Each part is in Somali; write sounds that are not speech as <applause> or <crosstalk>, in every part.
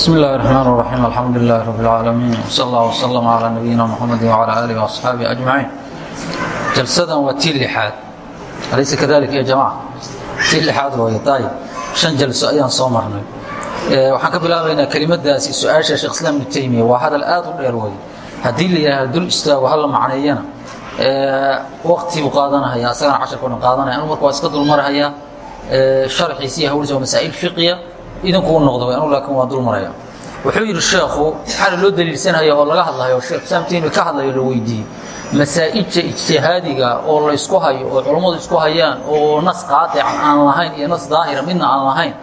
بسم الله الرحمن الرحيم الحمد لله رب العالمين وصلى الله وسلم على نبينا محمد وعلى آله وأصحابه أجمعين جلسadan waa tii لixaad alayse kadalika ya jamaca tii lixaad way ayb شhan jalso ayaan soo marnay waxaan ka bilaabaynaa kelimadaasi su-aasha sheekh iسلام ibnu taymiya waa hadal aad u dheer wey haddii la yidhaahdo dul istaago hala macneeyana wakti buu qaadanahaya asagana casharka o dhan qaadanaya anu marka waa iska dulmarahaya sharxiisi iyo hawliisa waa masaa'il fiqiya idinku noqda anu laakiin waa dul maraya wuxuu yidhi sheekhu waxaana loo daliilsanaya oo laga hadlayo sheekh islaam taymi ka hadlayo la weydiiyey. Masaa'ilja ijtihaadiga oo la ysku hayo oo culammadu isku hayaan oo nas qaadic aan lahayn iyo nas daahira midna aan lahayn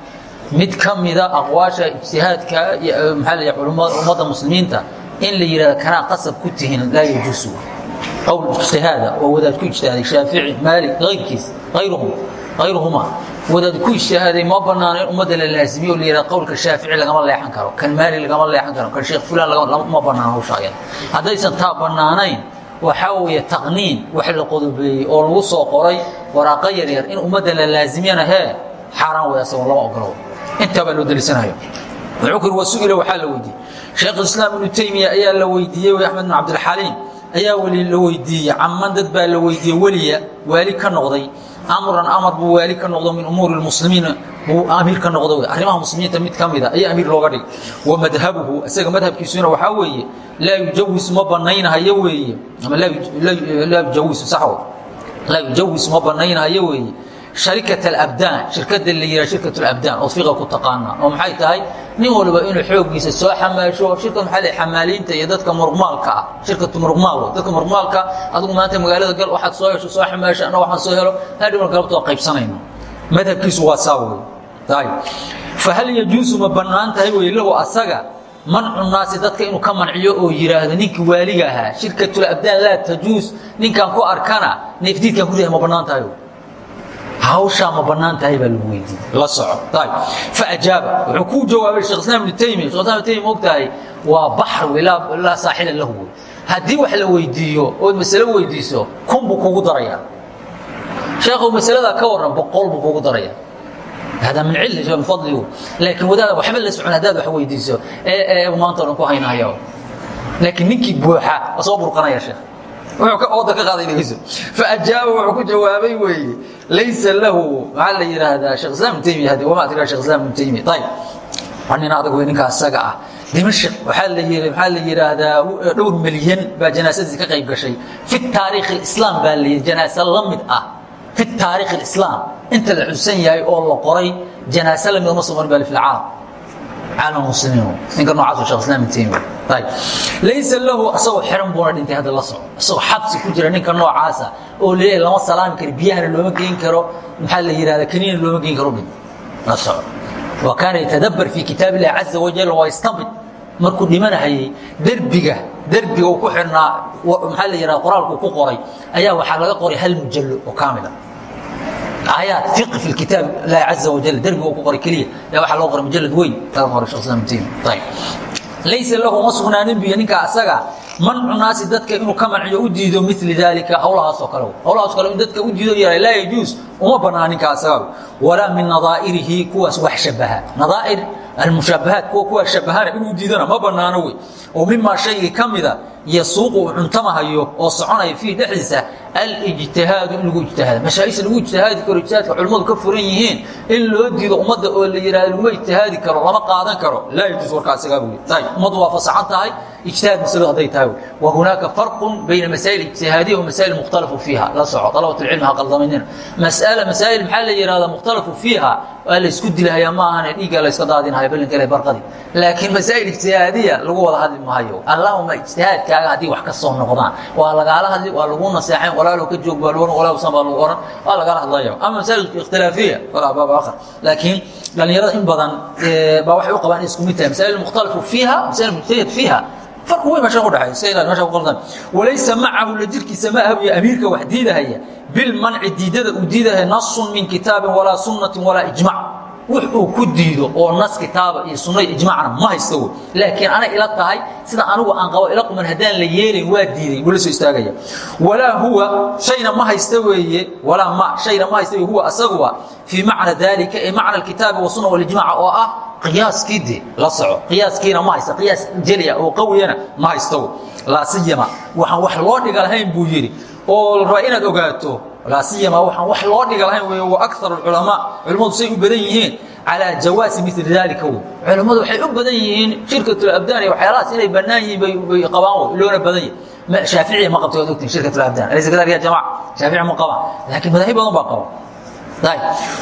mid ka mida aqwaasha ijtihaadka maxaa la ummadda muslimiinta in la yidhahdo kanaa qasab ku tihin laa yajuusu qowl ijtihaada oo wadaad ku ijtihaaday shaafici maalik ayrkiis ayruhum ayruhuma wadaad ku ijtihaaday ma banaano in ummadda la laasimiyo la yihahdo qowlka shaafici lagama leexan karo kan maalik lagama leexan karo kan sheekh fulan ma banaano hawsha ayada haddaysan taa bannaanayn waxaa weeye taqniin wax la qodobeeyey oo lagu soo qoray waraaqo yaryar in ummadda la laasimiyana hee xaaraan way asagoo lama ogolo intaa baa loo daliisanayo wuxuu kuri wasu'ila waxaa la weydiiyey sheekhulislaam ibnu taymiya ayaa la weydiiyey wey axmed bin cabdilxaliim ayaa weli la weydiiyey caman dad baa la weydiiyey weliya waali ka noqday amran amar buu waali ka noqdo min umuuri lmuslimiina buu amiir ka noqdo. Arrimaha muslimiinta mid ka mida ayaa amiir looga dhigay. Wa madhabuhu isaga madhabkiisuna waxaa weeye laa yujawisu ma banaynahayo weeye. Ama laa yujawisu saxo. Laa yujawisu ma banaynahayo weeye sharikat alabdaan shirkada la yidhaha shirkat alabdaan oo fiqa ku taqaana oo maxay tahay? nin walba inuu xooggiisa soo xamaasho shirka maxaa la xamaaliinta iyo dadka muruqmaalka ah. shirkatu muruqmaal dadka muruqmaalka adigu maanta magaalada gal waxaad soo hesho soo xamaasho anna waxaan soo helo hadhowna galabta waa qaybsanayna. madhabkiisu waa saa wey ayib fahal yajuusu ma bannaan tahay wey lahu asaga mancu naasi dadka inuu ka manciyo oo yidhaahdo ninkii waaliga ahaa shirkatulabdaan laa tajuus ninkaan ku arkana neefdiidkaan ku leeyahay ma bannaan tahay hawshaa ma bannaan tahay baa lagu weydiiyey la soco ayb faajaaba wuxuu kuu jawaabay shekh islam ibnu taymiya shekh islam ibnu taymiya og tahay waa baxr wey laa saaxila lahu wey haddii wax la weydiiyo ood masale weydiiso kun buu kugu darayaa sheekhu masaladaa ka warran boqol buu kugu darayaa hada min cili min fadligu laakiin wadaada waxba la socon haddaad wax weydiiso ee maanta o dhan ku haynahaya laakiin ninkii buuxa waa soo burqanaya sheekh ooda ka qaaday dhegeyso faajaaba wuxuu ku jawaabay weeye laysa lahu maxaa la yidhaahdaa sheekh hadi wama adraa sheekh islam ibn taymiya waa nin adag wey ninka asaga ah dimashq waxaa la yidhi maxaa la yidhaahdaa dhowr milyan baa janaasadii ka qayb gashay fi taariikh islaam baa la yidhi janaasa la mid ah fi taariikh islaam inta la xusan yahay oo la qoray janaasa la mid uma soo marin baa fi lcaalam caalam muslimiin ninka noocaas sheekh islam ibn taymiya laysa lahu asagoo xiran buuna dhintay hadda la soco asagoo xabsi ku jira ninka noocaasa oo leeyahay lama salaami karo biyahana looma geyn karo maxaa la yidhahda kaniina looma geyn karo dhint la soco wa kaana yatadabbar fii kitaab illahi caza wajal waa istamid markuu dhimanahayey derbiga derbiga ku xidhnaa maxaa la yidhahda qoraalku ku qoray ayaa waxaa laga qoray hal mujallo oo kaamila. Aayaad fiqi fi kitaab illahi caza wajal derbiga ku qoray keliya ayaa waxaa loo qoray mujalad weyn. Laga qoray shekh islam ibn taymiya ayib laysa lahu ma sugnaanin ninka asaga mancu naasi dadka inuu ka manciyo u diido mili daalika hawlahaasoo kale hawlahaas kale in dadka u diido yahay laa yajuus uma bannaa ninka asaga walaa min nadaa'irihi kuwaas wax shabaha nadaa'ir almushaabahaat kuwa kuwaas shabahana inuu diidana ma bannaano wey oo mimaa shaygii ka mida yasuuqu uu cuntamahayo oo soconaya fiih dhexdiisa alijtihaadu in lagu ijtihaada mashaa'isha lagu ijtihaadi karo ijtihaadka culimmadu ka furan yihiin in loo diido ummadda oo la yidhahdo laguma ijtihaadi karo lama qaadan karo. Laa yajuus warka asagaa buu ayib ummaddu waa fasaxan tahay ijtihaad masaladu hadday tahay. Wa hunaaka farqun bayna masaa'il ijtihaadiya wa masaa'il mukhtalafu fiiha. La soco talabat lcilmi ha qaldamanina mas'ala masaa'il maxaa la yidhahdaa mukhtalafu fiiha? Waa la isku dilahayaa ma ahane dhiigga la iska daadinahayo ballinkale barqadii laakiin masaa'il ijtihaadiya lagu wada hadli maayo. Allahuma ijtihaadkaaga haddii wax ka soo noqdaan waa lagaala hadli waa lagu naseexayn walaalo ka joog baa dhowr walaalsan baa lagu ohan waa lagala hadlaya ama masaajidku ikhtilaafiya walaa baab akhar. Laakiin dhalinyarada in badan baa waxay u qabaan in isku mid tahay. Masaa'il mukhtalafu fiiha masaa'il mujtahid fiiha farqi weyn baa shee u dhexeeya. Saylaad meesha ku qaldan. Walaysa macahu la jirkiisa ma ahwiya amiirka wax diidahaya bilmanci diidada uu diidahaya nasun min kitaabin walaa sunnatin walaa ijmac wux uu ku diido oo nas kitaaba iyo sunna iyo ijmaacna ma haysto wey laakiin anay ila tahay sida anigu aan qabo ila quman haddaan la yeelayn waa diiday wuu la soo istaagaya. Walaa huwa shayna ma haysta weeye walaa ma shayna ma haysta huwa asaguwa fii macna daalika ee macna alkitaabi wasunna walijmaaca oo ah qiyaaskii de la soco. Qiyaaskiina ma haysta qiyaas jeliya oo qawiyana ma haysto laa siyama waxaan wax loo dhiga lahayn buu yidhi oo rabaa inaad ogaato laa siyama waxaan wax loo dhiga lahayn wey wa akar culamaa culimmadu say u badan yihiin calaa jawaasi mili daalika wey culimmadu waxay u badan yihiin shirkatulabdaan iyo waxyaalahaas inay bannaan yihiin bay qabaan wey loona badan yahi shaaficiya ma qabta waad ogtiin shirkatulabdaan alaysa kadalika ya jamaca shaafici ma qabaan. Laakiin madaahib badan baa qaba.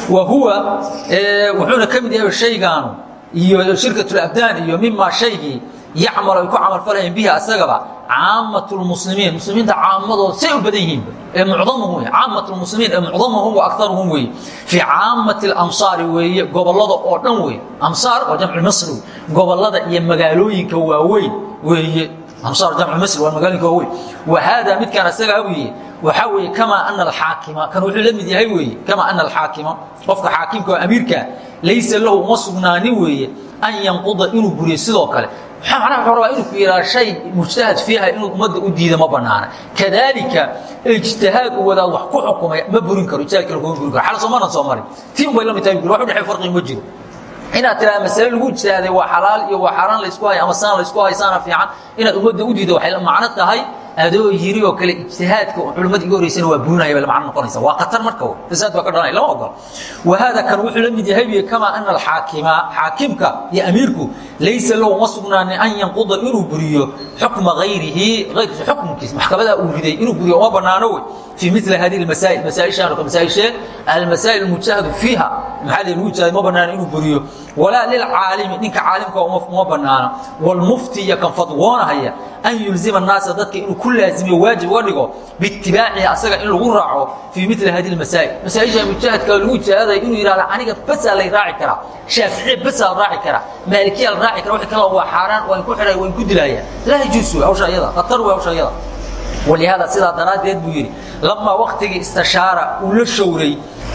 Wa huwa wuxuuna ka mid yahay shaygaanu iyo shirkatulabdaan iyo mimaa shaygii yacmal ay ku camalfalayeen bihi asagaba caamat lmuslimiin muslimiinta caamadooda say u badan yihiin. Ee mucdamuhum wey caamat lmuslimiin ee mucdamuhum wa akaruhum weeye. Fii caamati alamsaari weeye gobollada oo dhan weeye. Amsaar waa jamcu masri. Wey gobollada iyo magaalooyinka waaweyn weeye. Amsaar jamcu masri waa magaalooyinka waaweyn. Wa haada midkaan asagaa weeye waxaa weeye kamaa ana alxaakima kan wuxuu la mid yahay weeye kamaa ana alxaakima qofka xaakimka oo amiirkaa laysa lahu uma sugnaanin weeye an yanquda inuu buriyo sidoo kale macnaha wuxuu rabaa inuu yidhaha shay mujtahad fiiha inuu ummadda u diida ma bannaana kadaalika ijtihaad uu wadaad wax ku xukumay ma burin karo ijtihaadka laguma burin karo xal soomaanan soo marin tii un bay la mid tahay wax u dhexey farqi ma jiro inaad tiraa masale lagu ijtihaaday waa xalaal iyo waa xaaraan laysku hay ama saan laysku hay saana fiican inaad ummadda u diida waxay macno tahay adoo yiri oo kale ijtihaadka culimmada iga horeysana waa burinaya bay macno noqonaysa waa khatar marka fasaad baa ka dhalanaya lama ogolo wa hada kan wuxuu la mid yahay biyo kamaa ana alxaakima xaakimka iyo amiirku laysa lahu ma sugnaanin an yanquda inuu buriyo xukma gayrihi ayrkiisa xukumkiisa. Maxkamadaa uu riday inuu buriyo uma bannaano wey في مثل هذه المسائل مسائشان مسائشين المسائل المجتهد فيها محل المجتهد ما بنانا إنه بريو ولا للعالم إنك عالمك ما بنانا والمفتي كان فضوانا هي أن يلزم الناس ذاتك إنه كل لازم واجب ورقه باتباعه أسرع إنه غرعه في مثل هذه المسائل مسائل المجتهد كان المجتهد إنه يرى عنك بس اللي راعي كرا شافعي بس الراعي كرا مالكي الراعي كرا وحكى الله هو حاران وإن كحرى وإن كدلايا لا يجوز أو شيء يضا خطر أو شيء يضا walihaada sidaa daraaddeed buu yidhi lamaa wakhtigii istishaara uu la showray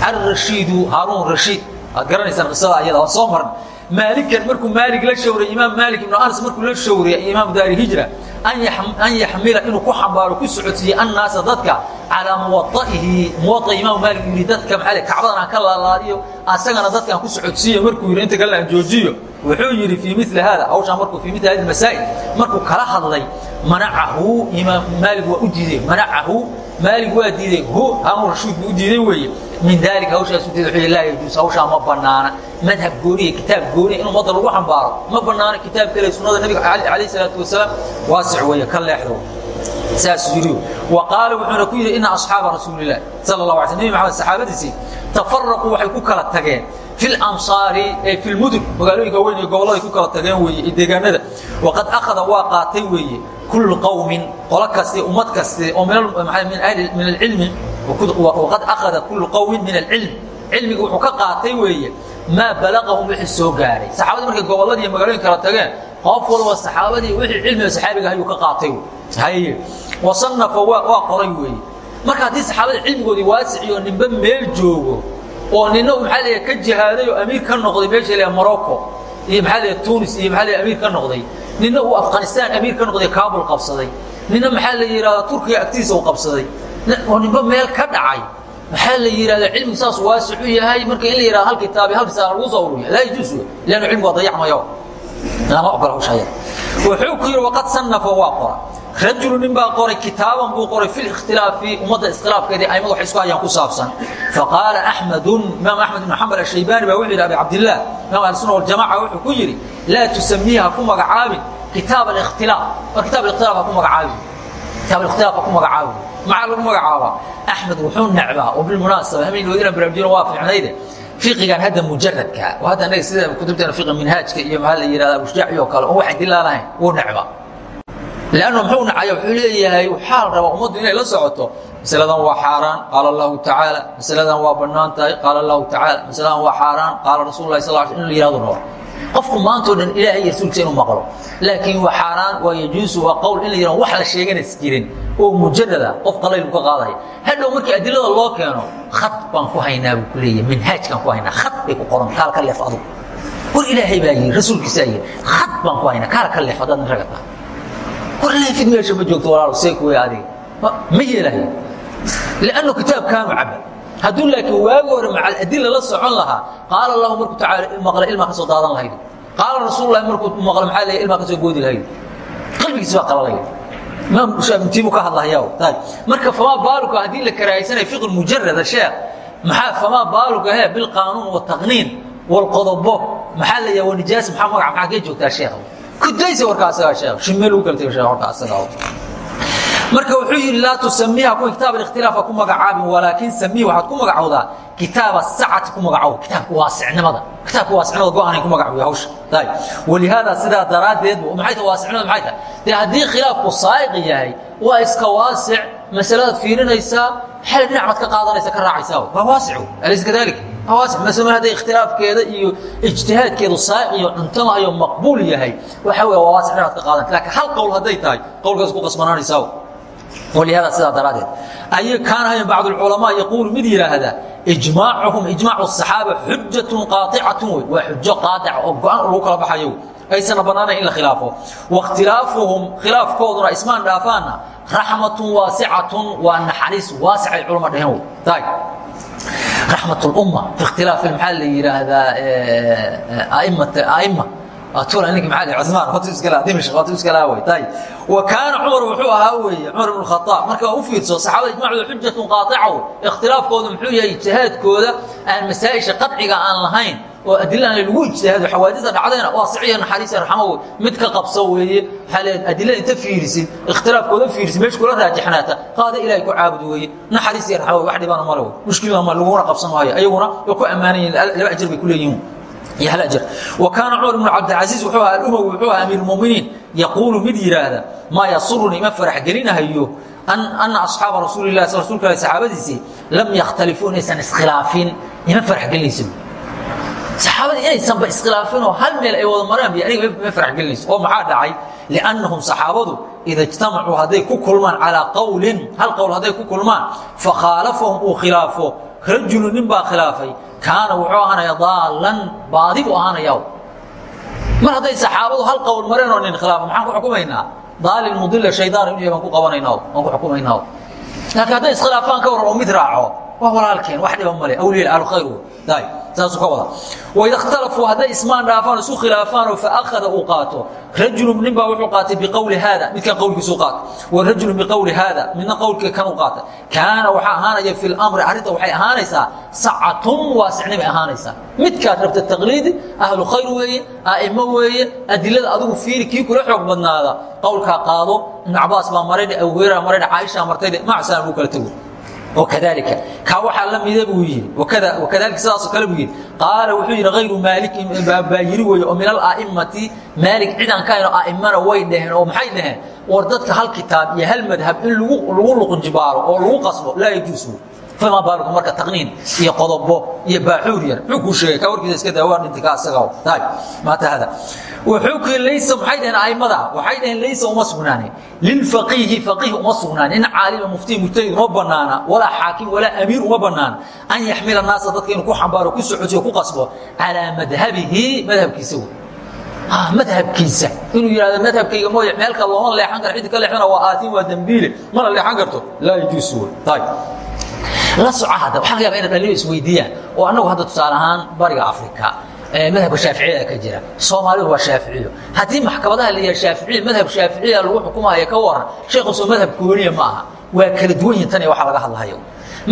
alrashiidu haaruun rashiid waad garanaysaan qisada ayada waa soo marna maalikan markuu maalig la showray imaam maalik ibnu anas markuu la showray iyo imaamu daari hijra an yaxmila inuu ku xambaaro ku socodsiiye annaasa dadka calaa muwaaihi muwaa imaamu maalik yidhi dadka maale kacbadan aan ka laalaadiyo asagana dadkaan ku socodsiiyo markuu yidhi inta kalena aan joojiyo wuxuu yidhi fii mili hada hawshaan markuu fii mili hadi masaa'il markuu kala hadlay manacahu imaam maalig waa u diiday manacahu maalig waa diiday hu haaruun rashiid buu u diiday weeye. Min daalika hawshaas u diiday laa yajuus hawshaa ma bannaana. Madhab gooniya kitaab gooniya in ummadda lagu xambaaro ma bannaana kitaab kale sunnada nabiga calayh salaatu wasalaam. Waasic weeye ka leexdo saasuu yidhi wa qaala wuxuuna ku yidhi ina asxaaba rasuulilah sala allah alay sl nebi maxamed saxaabadiisii tafaraquu waxay ku kala tageen fi lmudun magaalooyinka weyn ee gobolladay ku kala tageen weeye iyo deegaanada. Waqad akhada waa qaatay weeye kullu qowmin qolo kaste ummad kaste oo min alcilmi waqad akhada kullu qowmin min alcilm. Cilmiga wuxuu ka qaatay weeye maa balaqahum wixii soo gaaray. Saxaabadii markay gobolladii iyo magaalooyin kala tageen qof walba saxaabadii wixii cilmiga saxaabiga ayuu ka qaatay haye wasanafa waa qoray weeye. Marka haddii saxaabada cilmigoodii waasiciyo ninba meel joogo oo nina leeyahay ka jihaaday oo amiir ka noqday meesha morocco iyo leeyahay tunis iyo leeyahay amiir ka noqday. Nina uu afghanistan amiir ka noqday kaabul qabsaday. Nina maxaa la yidhahdaa turkiga agtiisa uu qabsaday. Oo ninba meel ka dhacay. Maxaa la yidhahdaa cilmigu saas waasic u yahay marka in la yidhahdo hal kitaabi hal risaala lagu soo ururiya laa yajuus wey leannu cilmigu waa dayacmayo lama ogola hawshaya wuxuu ku yidhi waqad sannafa waa qora rajulu nin baa qoray kitaaban buu qoray fi likhtilaafi ummadda iskhilaafkeedii aimadu waxay isku hayaan ku saabsan. Faqaala axmedun imaam axmed ibnu xambal ashaybaani baa wuxuu yidhi abi cabdillaah imaam ahlusuna waljamaca wuxuu ku yidhi laa tusamiiha ku magacaabin kitaab alikhtilaaf. War kitaab alikhtilaaf ha ku magacaabin. Kitaab alikhtilaaf ha ku magacaabin. Maxaa lagu magacaabaa? Axmed wuxuu necbaa oo bilmunaasaba habeenkoodina baraamjiyona waa fiicnayde fiqigan hadda mujaradka oo hadda anaga sida kutubteena fiqi minhaajka iyo maxaa la yidhahdaa bushjaaci oo kale oo waxay dilaa lahayn wuu necbaa lannu muxuu nacaya wuxuu leeyahay waxaa la rabaa ummaddu inay la socoto masaladan waa xaaraan qaala allahu tacaala masaladan waa bannaan tahay qaala allahu tacaala masaladan waa xaaraan qaala rasul lahi sal in la yihahdo raba qofku maantao dhan ilaahay rasuulkiisa inuu maqlo laakiin waa xaaraan waa yajuusu waa qowl in la yidhahdo wax la sheeganas jirin oo mujarada qof qalayl ka qaadaya hadhow markii adilada loo keeno khad baan ku haynaa buu ku leeyahay manhaajkaan ku haynaa khad bay ku qoran kaal ka leef adugu war ilaahay baa yidhi rasuulkiisaa yidhi khad baan ku haynaa kaal ka leef haddaad raga tahay war ilaahay fid meesha ma joogto walaalo see kuwey adiga ma yeelahayo liannu kitaabkaanu caba hadduu laakiin waagi hore macal adila la socon lahaa qaala lahu markuu tacaala maqla ilmaa ka soo daadan lahayd. Qaala rasuululahi markuu maqla maxaa leeyahay ilmaa ka soo goodi lahayd. Qalbigiisa baa qalalaya imaam shaabintiibu ka hadlahayaa marka famaa baaluka haddii la karaahaysanaya fiqh mujarada sheekh maxaa famaa baaluka he bilqaanuun wataqniin walqodobo maxaa la yaha wanijaas maxaa magaca maxaa kee joogtaa sheekh kudaysa warkaa asagaa sheekh shimeel ugu kala tego sheekh warkaa asagaa marka wuxuu yidhi laa tusamiiha kuwa kitaab ikhtilaafa ku magacaabin walaakin samiih waxaad ku magacowdaa kitaaba sacati ku magacow. Kitaabka waasicnimada kitaabka waasicnimada go'aanay ku magacawiya hawsha. Walihaada sidaa daraaddeed maxay tahay waasicnimada maxay tahay? Dee haddii khilaafku saa'iq yahay waa iska waasic masaladaad fiirinaysaa xel dhinac baad ka qaadanaysa ka raacaysaa waa waasic alaysa kadalik waa waasic masale hadday ikhtilaafkeeda iyo ijtihaadkeedu saa'iq iyo cuntama ayo maqbuul yahay waxa weeye waa waasic dhinac baad ka qaadanaysa laakiin hal qowl hadday tahay qowlkaas ku qasbanaanaysaa ولهذا sidaa daraadeed ay kaana hayan bacd الculamaa yaquulu mid yidhaahda ijmaacuhum ijmaacu الصaxaaba xujatun qaaطicatun wey waa xujo qaadica oo go-an lagu kala baxayo aysana bannaanayn in la khilaafo waاkhtilaafuhum khilaafkooduna ismaan dhaafaana raxmatun waasicatun waa naxariis waasicay culama dheheen wey raxmat اlumma fi ikhtilaafi maxaa la yidhaahdaa aima kaana cumar wuxuu ahaa weeye cumar ibn khaaab marka u fiirso saxaabada ijmacooda xujatun qaaica ikhtilaafkooda muxuu yahay ijtihaadkooda aan masaa'isha qadciga aan lahayn oo adilaan lagu ijtihaado xawaadida dhacdayna waasiciya naxariis raxmo wey mid ka qabso weeye waxaa leed adilada inta fiirisid ikhtilaafkooda fiirisid meesha kula raajixnaata qaada ilaahay ku caabud weeye. Naxariis iyo raxmo wax dhibana male wey mushkilna ma laguna qabsan maayo ayaguna way ku ammaanan yihiin laba ajir bay ku leeyihiin kaana cumar bn cabdilcaiiz wuxuu ahaa aumawi wuxuu ahaa amiirmuminiin yaquulu mid yihaahda maa yasurunii ma faraxgelinahayo ana asxaaba rasuuli lah rasulka al saxaabadiisii lam yakhtalifuu inaysan iskhilaafin. Ima faraxgelinaysa saxaabada inaysanba iskhilaafinoo hal meel ay wada maraan biy aniga ma faraxgelinayso. Oo maxaa dhacay? Liannahum saxaabadu ida ijtamacuu hadday ku kulmaan calaa qowlin hal qowl hadday ku kulmaan fakhaalafahum uu khilaafo rajulu nin baa khilaafay kaana wuxuu ahaanaya daalan baadi buu ahaanaya mar hadday saxaabadu hal qowl mareen oo nin khilaafo maxaan ku xukumaynaa? Daalin mudila shaydaan inu yahay baan ku qabanaynaa waan ku xukumaynaa. Laakiin hadday iskhilaafaan ka waran oo mid raaco waa walaalkeen wax dhiba male awliya ahlu khayr. Daay saasuu ka wada. Waida اkhtalafuu hadday ismaan dhaafaan isu khilaafaanoo faakada uu qaato. Rajulu nin baa wuxuu qaatay biqowli haada midkan qowlkiisuu qaatay. Wa rajulu biqowli haada midna qowlka kanuu qaatay. Kaana waxaa ahaanaya fi اlamri arrinta waxay ahaanaysaa sacatun waasicni bay ahaanaysaa. Midkaad rabta taqliidi ahlu khayr weeye a'imo weeye adilada adigu fiiri kii kula xoog badnaada. Qowlkaa qaado ibn cabaas baa marayna abu hurera marayna caaishaa martayde macsaa lagu kala tego aia kaa waxaa la mida ah buu yidhi wakadalika sidaasoo kale buu yidhi. Qaala wuxuu yidhi hayru maalikin baabaayiri weeye oo min ala'imati maalik cidaan ka hayn oo a'immana way dhaheen oo maxay dhaheen? War dadka hal kitaab iyo hal madhab in lagu luqunjibaaro oo lagu qasbo laa yajuus fama baalku marka taqniin iyo qodobo iyo baaxuur yar. Muxuu kuu sheegay ka warkiisa iska daa waa dhintay ka asaga taay maata hada. Wuxuu ku laysa maxay dhaheen aimada waxay dhaheen laysa uma sugnaani. Lilfaqiihi faqiih uma sugnaani. In caalima mufti mujtahid uma banaana walaa xaakim walaa amiir uma banaana an yaxmila naasa dadka inuu ku xambaaro ku socotiyo ku qasbo calaa madhabihi madhabkiisa wey madhabkiisa. Inuu yihahdo madhabkayga mooya meelka looma leexan karo ciddi ka leexdana waa aatiin waa dembiile mana leexan karto. Laa yajuus wey taay la soco hadda waxaa laga yaba inay dhalinyaro isweydiiyaan. Oo annagu hadda tusaale ahaan bariga afrika madhabka shaaficiyada ka jira. Soomaalidu waa shaaficiyo haddii maxkamadaha la yaha shaaficiya madhab shaaficiya lagu xukumaayo ka waran sheekhuso madhab gooniya ma aha waa kala duwan yihiin tan iyo waxa laga hadlahayo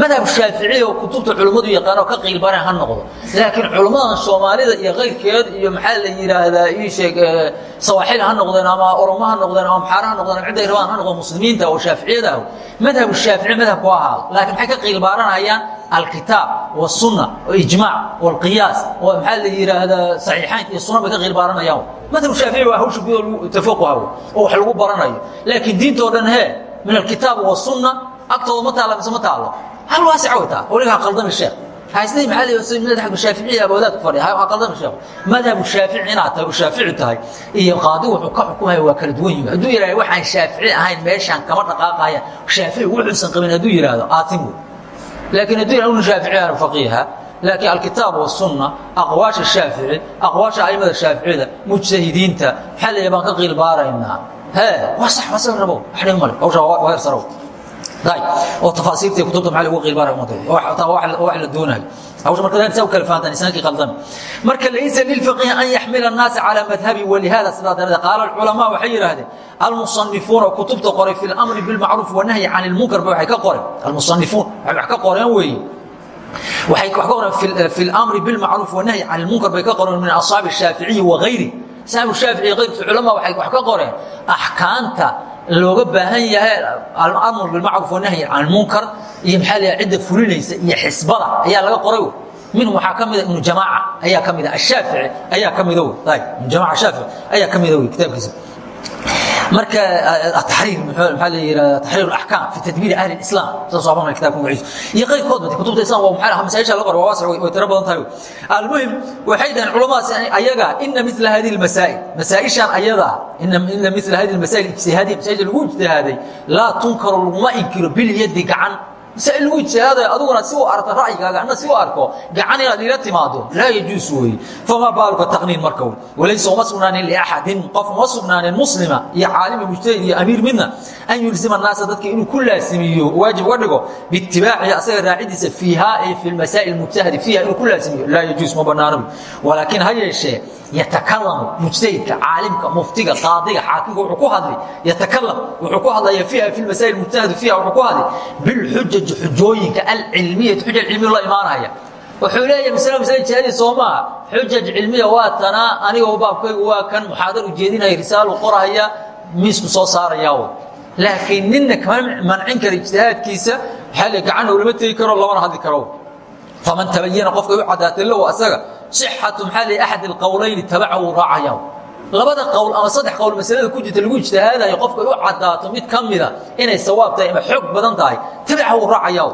madhab shaaficiya oo kutubta culimmadu yaqaano ka qiilbareen ha noqdo laakiin culimmadan soomaalida iyo kayrkeed iyo maxaa la yidhaahdaa ii sheeg sawaaxil ha noqdeen ama oromo ha noqdeen ama maxaara ha noqdeen cidday rabaan ha noqdo muslimiinta oo shaaficiyada ah madhab shaafici madhabku ahaado laakiin maxay ka qiilbaaranayaan alkitaab wاsunna ijmaac wاlqiyaas oo maxaa la yidhaahdaa saxiixaynka iyo sunan bay ka qiilbaaranayaan madhab shaafici waa hawsha gudo tafaquha oo wax lagu baranayo laakiin diintoo dhan hee min alkitaab wاsunna agtooda ma taalla mise ma taallo hal waasic way taa weligaa qaldami sheekh haysnay maxaa la madhabka shaaficiya aboodaad ku fadhiya waa qaldan sheekh madhabu shaafici inaad tahay oo shaafici tahay iyo qaadi wuxuu ka xukumaya waa kala duwan yihiin hadduu yidhahdo waxaan shaafici ahayn meeshaan kama dhaqaaqaya shaafici wuxuusan qabin hadduu yidhaahdo aatim wey laakiin hadduu yidhahdo unu shaafici aan faqiiha laakiin alkitaab wasunna aqwaasha shaafici aqwaasha aimada shaaficida mujtahidiinta maxaa la baan ka qiilbaaraynaa he waa sax waa sa rabo wax dhib male hawshaa waa heer sarow oo tafaasiirta kutubta maa lagu qiilbaara ummadda wax la doonayo. Hawsha marka saa u kala fahantaan isnaankii qaldan. Marka laysa lilfaqihi an yaxmila annaasa calaa madhabi walihaada sidaa darada qaala alculamaa waxay yidhaahdeen almusanifuuna kutubta qoray fi lamri bilmacruuf wanahyi can ilmunkar ba waxay ka qoreen. Almusanifuun waxay wax ka qoreen weeye waxay wax ka qoreen fi lamri bilmacruuf wanahyi can ilmunkar bay ka qoreen min asxaabi shaaficiyi wagayri asxaabu shaafici kayrkiisa culamaa waxay wax ka qoreen axkaamta looga baahan yahay alamr bilmacruuf wanahyi can munkar iyo maxaa la cidda fulinaysa iyo xisbada ayaa laga qoray minhum waxaa ka mida ibnu jamaaca ayaa ka mida ashaafici ayaa ka mida ibnu jamaaca shaafici ayaa ka mida wey kitaabkiisa marka taxriir maxaa la yihahda taxriir alaxkaam fi tadbiiri ahli islam saas waa banaya kitabka magaciisu iyo qayrkoodba kutubta islam waa maxaa masaa'isha la qor waa waasic way tiro badan tahay. Almuhim waxay dhaheen culamadaas ayaga ina mila hadihi almasaa'il masaa'ishan ayada ina mila hadihi almasaa'il ijtihaadiya masaa'isha lagu ijtihaaday laa tunkaru laguma inkiro bilyadi gacan masaa'il lagu ijtihaadayo aduguna si u aragto ra'yigaaga anna si u arko gacan inaad ila timaado laa yajuus weeye famaa baaluka taqniin marka wey walaysa uma sugnaanin liaxadin qof uma sugnaanin muslima iyo caalimi mujtahid iyo amiir midna. An yulzima annaasa dadka inuu ku laasimiyo waajib uga dhigo biitibaacihi asaga raacidiisa fiihaa ee fi lmasaa'il mujtahadi fiiha inuu ku laasimiyo. Laa yajuus ma bannaano walaakiin ha yeeshee yatakalamu mujtahidka caalimka muftiga qaadiga xaakimka wuxuu ku hadli yatakalam wuxuu ku hadlaya fiiha fi lmasaa'il mujtahadu fiiha wuxuu ku hadli. Bilxujaji xujooyinka alcilmiyati xuja cilmiya la imaanaya. Wuxuu leeyahay masale masale jihaadi soo maaha xujaj cilmiya waa tanaa anigoo baabkaygu waa kan muxaadar ujeedinaya risaalu qorahaya miisku soo saarayaa way laakiin ninna kama mancin kara ijtihaadkiisa waxaa le gacanna ulama tegi karo lamana hadli karo. Faman tabayana qofkay u caddaatay low asaga sixatu maxaa le axad alqowlayni tabaca wuu raacaya labada qowl ama saddex qowl masalada ku jirta lagu ijtihaadayo qofkay u caddaato mid ka mida inay sawaab tahay ama xoog badan tahay tabaca wuu raacaya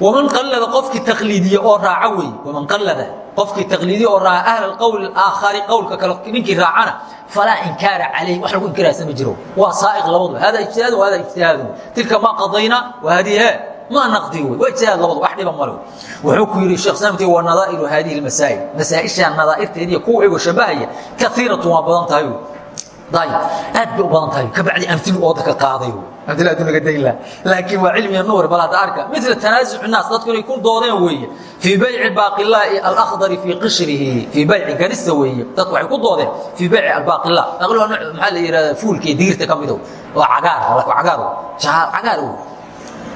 waman qallada qofkii taqliidiye oo raaca weeye waman qallada qofkii taqliidiye oo raaca ahla alqowli alaakhari qowlka kale ninkii raacana falaa inkaara calayh wax lagu inkiraasa ma jiro. Waa saa'iq labaduba hada ijtihaadu wa hada ijtihaadu tilka maa qadayna wa hadihi he ma naqdi wey waa ijtihaad labadu wax dhiba male wuxuu ku yidhi sheekh saamti wa nadaa'iru hadihi almasaa'il masaa'isha nadaa'irteediya kuwa ego shabahaya kaiiratun waa badan tahay. Ayib aad bay u badan tahay. Kabacdi amtilu ooda ka qaaday. Amtila adduunaga dayla laakiin waa cilmiga nuur bal hadda arka. Mila tanaasuc naas dadku inay ku doodeen weeye. Fii bayci baaqilaa'i alakhdari fii qishrihi. Fii bayci ganista weeye. Dadku waxay ku doodeen fii bayci albaaqilaa baaqila maxaa la yidhahdaa? Fuulkii digirta ka midow waa cagaar cagaar. Cagaar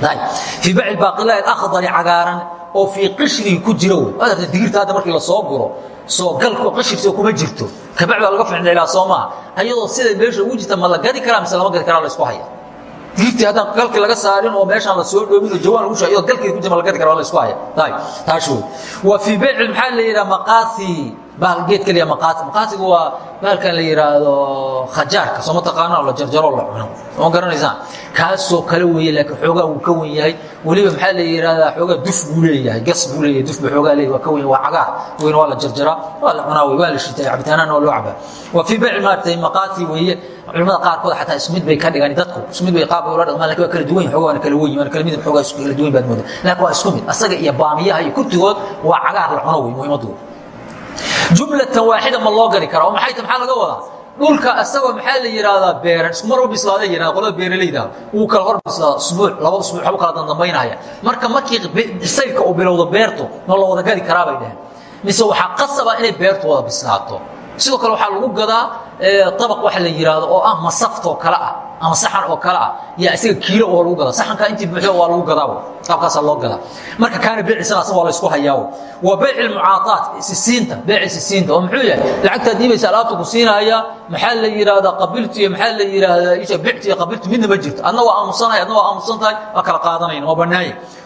wey fii bayci baaqilaa'i alakhdari cagaaran oo fii qishrihi ku wey waad arta digirta hadda markii la soo guro soo galko qashirsa kuma jirto. Kabacdi baa laga ficnilaa soo maaha. Ayadoo siday meesha ugu jirta ma la gadi karaa mise lama gadi karaa la isku haya? Digirtii haddaan galkii laga saarin oo meeshaan la soo dhoomin oo jawaan lagu shaa iyadoo galkeeda ku jira ma la gadi karaa la isku haya? Taas wey wa fii bayci maxaa la yidhaha maqaasi bahal geed keliya maqaasi maqaasigu waa bahalkan la yidhaahdo khajaarka soo ma taqaanaan la jarjaro la cuno? Ma garanaysaan? Kaasoo kale weeye laakiin xoogaa wuu ka wen yahay. Weliba maxaa la yidhahdaa xoogaa duf buu leeyahay gas buu leeyahay duf buu xoogaa leeyahay waa ka wen waa cagaar. Weyna waa la jarjaraa waa la cunaa wey waa la shitay cabitaanana waa loo cabaa. Wa fii bayci maaragtay maqaasi weeye culimada qaarkood xataa isku mid bay ka dhigaan dadku. Isku mid bay qaab ula dhaqmaan laakiin waa kala duwan xoogaa waana kala wenyi waana kala midab xoogaa kala duwan baad moodaa. Laakiin waa isku mid asaga iyo baamiyaha iyo kurtigood waa cagaar la cuno wey muhiimaddu jumlatan waaxida ma loo gari karaa oo maxay ta maxaa laga wadaa? Dhulka isagoo maxaa la yidhaahdaa beeran isku mar u bislaaday yidhahda qolada beeralayda wuu kala hor bislaada usbuuc laba usbuuc waxbu kala dandambaynaya marka markii bisaylka uu bilowdo beertu ma la wada gadi karaa bay dhaheen. Mise waxaa qasaba inay beertu wada bislaato. Sidoo kale waxaa lagu gadaa abaq waxa la yidhaahdo oo ah masaftoo kale ah ama saxan oo kale ah yaa isaga kiilo oo lagu gadaa saxankaa intii buuxdo waa lagu gadaa qaabkaasaa loo gadaa. Marka kaana beeciisana asna waa la isku hayaa wa bayci lmucaataat sisiinta beeci sisiinta oo muxuu yahay? Lacagtaad dhiibaysa alaabta ku siinaya maxaa la yidhaahdaa qabiltu iyo maxaa la yidhaahdaa isha bictu iyo qabiltu midna ma jirto. Adna waa aamusanay adna waa aamusan tahay waa kala qaadanayna waa bannaanya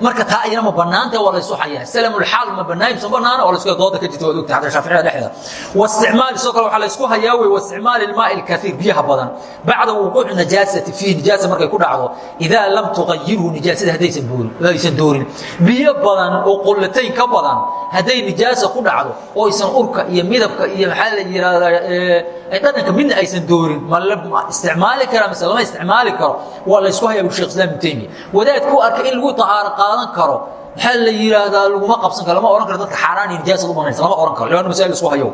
marka taa ayana ma banaanta waa laysu hayaa. Salamulxaal ma banaay mise banaana oo laysku dooda ka jirta waad ogta xataa shaaficiyada dhexda wasticmaal sidoo kale waxaa laysku hayaa wey wasticmaali ilmaa'i alkaiir biyaha badan. Bacda wuquuci najaasati fiihi nijaasa markay ku dhacdo idaa lam tuqayirhu nijaasada haddaysan boorin aysan doorin. Biyo badan oo qullatayn ka badan hadday nijaasa ku dhacdo oo aysan urka iyo midabka iyo maxaa la yidhahdaa dhadhanka midna aysan doorin ma la isticmaali karaa mise lama isticmaali karo. Waa laysku hayaa bu shekh islam ibn taymiya wadaad ku arka in lagu ahaaro qaadan karo. Maxaa la yidhaahdaa laguma qabsan karo lama ohan karo dadka xaaraan iyo nijaasad u banaysa lama ohan karo. Labana masail isku hayo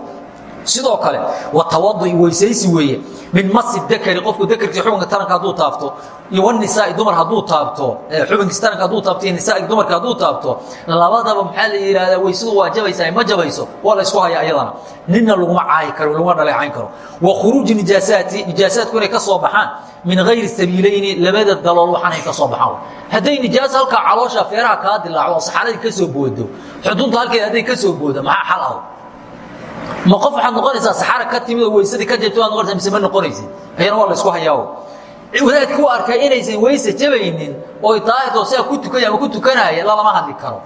sidoo kale watawadi weysaysi weeye min masi dakari qofku dakarkiisa xubinka taranka hadduu taabto iyo wanisaai dumar hadduu taabto xubinkiisa taranka hadduu taabto iyo nisaai dumarka hadduu taabto labadaba maxaa la yidhahdaa weysadu waa jabaysaa ma jabayso? Waa la ysku haya iyadana. Ninna laguma caayi karo laguma dhaleecayn karo. Wa khuruuji nijaasaati nijaasaadku inay ka soo baxaan min hayri sabiilayni labada dalool waxaan ay ka soo baxaan. Hadday nijaas halkaa caloosha feeraha kaa dilaaco oo saxaradii ka soo boodo xudunta halkeeda hadday ka soo boodo maxaa xal ah ma qof waxaad noqonaysaa saxara ka timid oo weysadii ka jabtay waad noqonaysaa mise ma noqonaysid? Ayana waa la isku hayaa wadaadku u arkay inaysan weyse jabaynin oo daahirtoo sidaa ku tukaya ama ku tukanaya lalama hadli karo.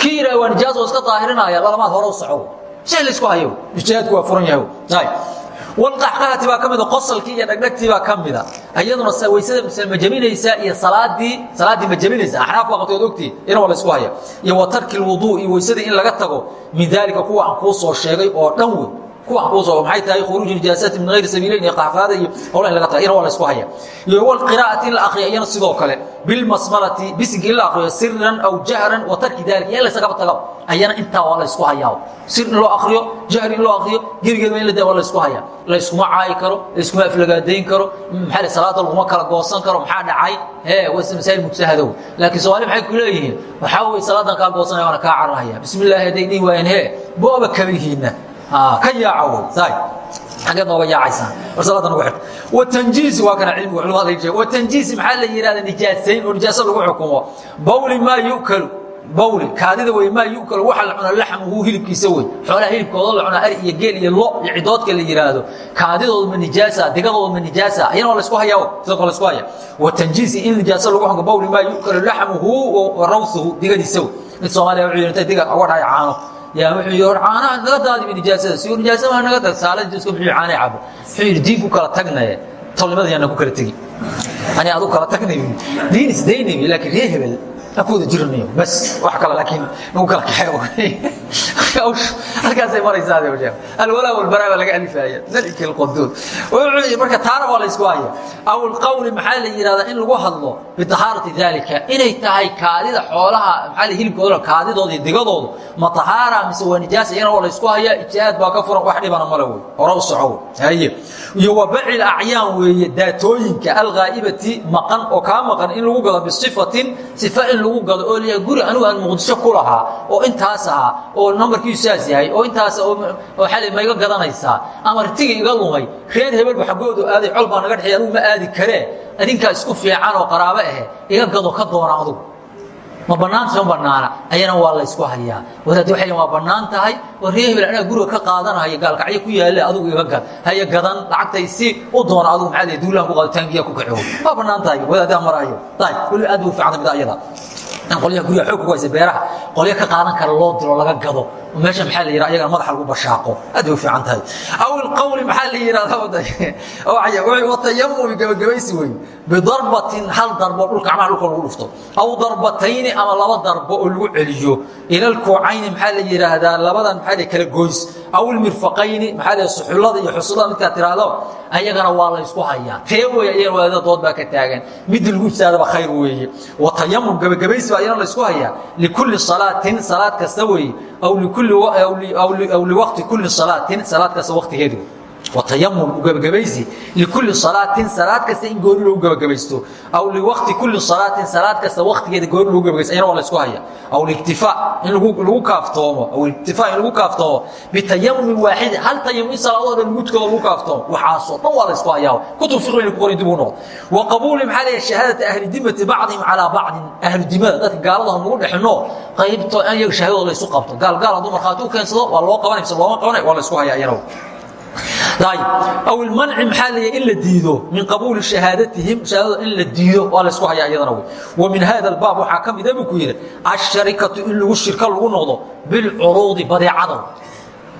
Kii yidhaha waa nijaas oo iska daahirinaya lalamaad hore u soco shay la isku hayo? Ijtihaadku waa furan yahay walqaxqahati baa ka mida iyo dhagdhagtii baa ka mida. Iyaduna weysada iyo salaadii salaaddii ma jabinaysa axnaaf baa qabtood ogtii? Waa isku haya. Iyo wa tarki lwuduu iyo weysadii in laga tago min kuwa aan kuu soo sheegay oo dhan wey kuwa kuu soo maxay tahay khuruuju nijaasati min hayri sabiilayn iyo qaxqaada iyo howlaha laga tago iyana waa la isku haya. Walqiraa'ati in la akriya iyana sidoo kale bilmasmalati bisinka in la akriyo siran aw jahran wa tarki daalika iyo in laysagaba tagaba ayana intaa waa la isku hayaa. Sir in loo akriyo jahri in loo akriyo gerigeedba in la daa waa la isku hayaa. Layskuma caayi karo layskuma aflagaadayn karo maxaa salaada laguma kala goosan karo maxaa dhacay? Hee wayse masaa'il mujtahadow laakiin soomaali maxay ku leeyihiin? Waxaa weye salaadan kaa goosanaya waana kaa cararhaya bismi illaahi hadday dhihi waayeen hee booba kabihiinna ka yaaca wey saay. Xaggeed nooga yaacaysaan. War salaada nagu xidh watanjiisi waa kana cilmiga culimada ay sheeg watanjiisi maxaa la yidhahda nijaasayn? Oo nijaasa lagu xukumo. Bawli maa yu'kalu. Bawli kaadida wey maa yu'kalu. Waxa la cuna laxmuhu hilibkiisa wey xoolaha hilibkooda la cunaa ari iyo geel iyo lo iyo cidoodka la yidhaahdo kaadidooda ma nijaasa digadooda ma nijaasa. Ayana waa la isku hayaa. Sidoo kale la isku haya watanjiisi in nijaasa lagu xukumo bawli maa yu'kalu laxmuhu wa rawsuhu digadiisa wey mid soomaaliya wuxuu yidhi intay diga uga dhahay caano caanaha naga daadibi nijaasada si nijaasa maa naga jiska muxuu caanay cabo wuxuu yidhi diin ku kala tagnaye tolnimada yaana ku kala tegi. Ani adu kala tagnay diin isdaynay laakiin ree hebel akuwada jiranayo bas wax kale laakiin nagu kala kaxeeyo. Halkaasay maraysaa alwalaa walbaraa baa laga alifaya maliki alquduud. Wuxuu yidhi marka taana waa la isku haya aw alqawli maxaa la yidhahdaa in lagu hadlo? Bitahaarati dalika inay tahay kaadida xoolaha maxaa hilibkooda kaadidooda iyo digadooda. Ma tahaara mise waa nijaasa iyana waa la isku haya ijtihaad baa ka furan wax dhibana male wey hore u soco. Haye. Iyo wa baci acyaan weeye daatooyinka alghaa'ibati maqan oo kaa maqan in lagu gado bisifatin sifa in lagu gado oo leeyahay guri anigu aan muqdisho ku lahaa oo intaas ahaa oo nambarkiisu saas yahay oo intaas oo xali ma iga gadanaysaa ama rtiga iga lumay reer hebelba xaggoodu aaday col baa naga dhexeey anigu ma aadi karee adinkaa isku fiican oo qaraabo ahe iga gado ka doona adugu. Ma banaanta ma banaana ayana waa la ysku hayaa. Wadaad waxay waa bannaan tahay oo ree hebel anaga guriga ka qaadanahaya gaalkacyo ku yaale adigu iga gad haya gadan lacagtay si u doona maxaa leeyahay duulaan ku qaado taangiya ku kaco. Waa bannaan tahay wadaadaa marayo tahay weli aad buu fiicanta mid ayada in qolyaha guryaha xoog ku haysa beeraha qolyo ka qaadan kara loo diro laga gado. Meesha maxaa la yidhaha ayagana madaxa lagu bashaaqo. Aad u fiican tahay. Aw ilqawli maxaa la yidhahdaa? Watayamumi gabagabaysi wey bidarbatin hal darbo dhulka gacmaha dhulka lagu dhufto. Aw darbatayni ama laba darbo oo lagu celiyo. Ila alkuucayni maxaa la yidhaahdaa labadan maxaa la kala goys. Aw ilmirfaqayni maxaa la suxullada iyo xusullada midkaa tiraahdo ayagana waa la ysku hayaa. Tee wey ayagana wadaada dood baa ka taagan. Mid lagu ijtaadaba khayr weeye. Watayamum gabagabaysi baa ayana la ysku hayaa. Likulli salaatin salaad kasta weeye. Aw liwaqti kulli salaatin salaad kasta waqtigeedu watayamum gabagabaysi likulli salaatin salaad kasta in gooni lagu gabagabaysto. Aw liwaqti kulli salaatin salaad kasta waqtigeeda gooni lagu gabagabaysto. Ayana waa la isku haya aw liktifaa in lagu kaaftoomo. Aw liktifaa in lagu kaaftoomo. Bitayamumin waaxidin hal tayamum in salaadoo dhan gudkooda lagu kaaftoomo. Waxaasoo dhan waa la isku hayaa. Kutub fiqh bayna ku qoran dib ugu noqdo wa qabuuli maxaa leeyahay shahaadata ahli dimati bacdihim calaa bacdin. Ahlu dimada dadka gaalada nagu dhexino qaybto in iyaga shahaadadooda la isu qabto. Gaal gaal hadduu markhaati u keensado waa loo qabanay mise looma qabanay waa la isku hayaa iyana aw ilmanci maxaa leeya in la diido? Min qabuuli shahaadatihim shahaadada in la diido waa la isku hayaa iyadana wey. Wa min hada albaab waxaa ka mida buu ku yidhi asharikatu in lagu shirka lagu noqdo bilcuruudi badeecada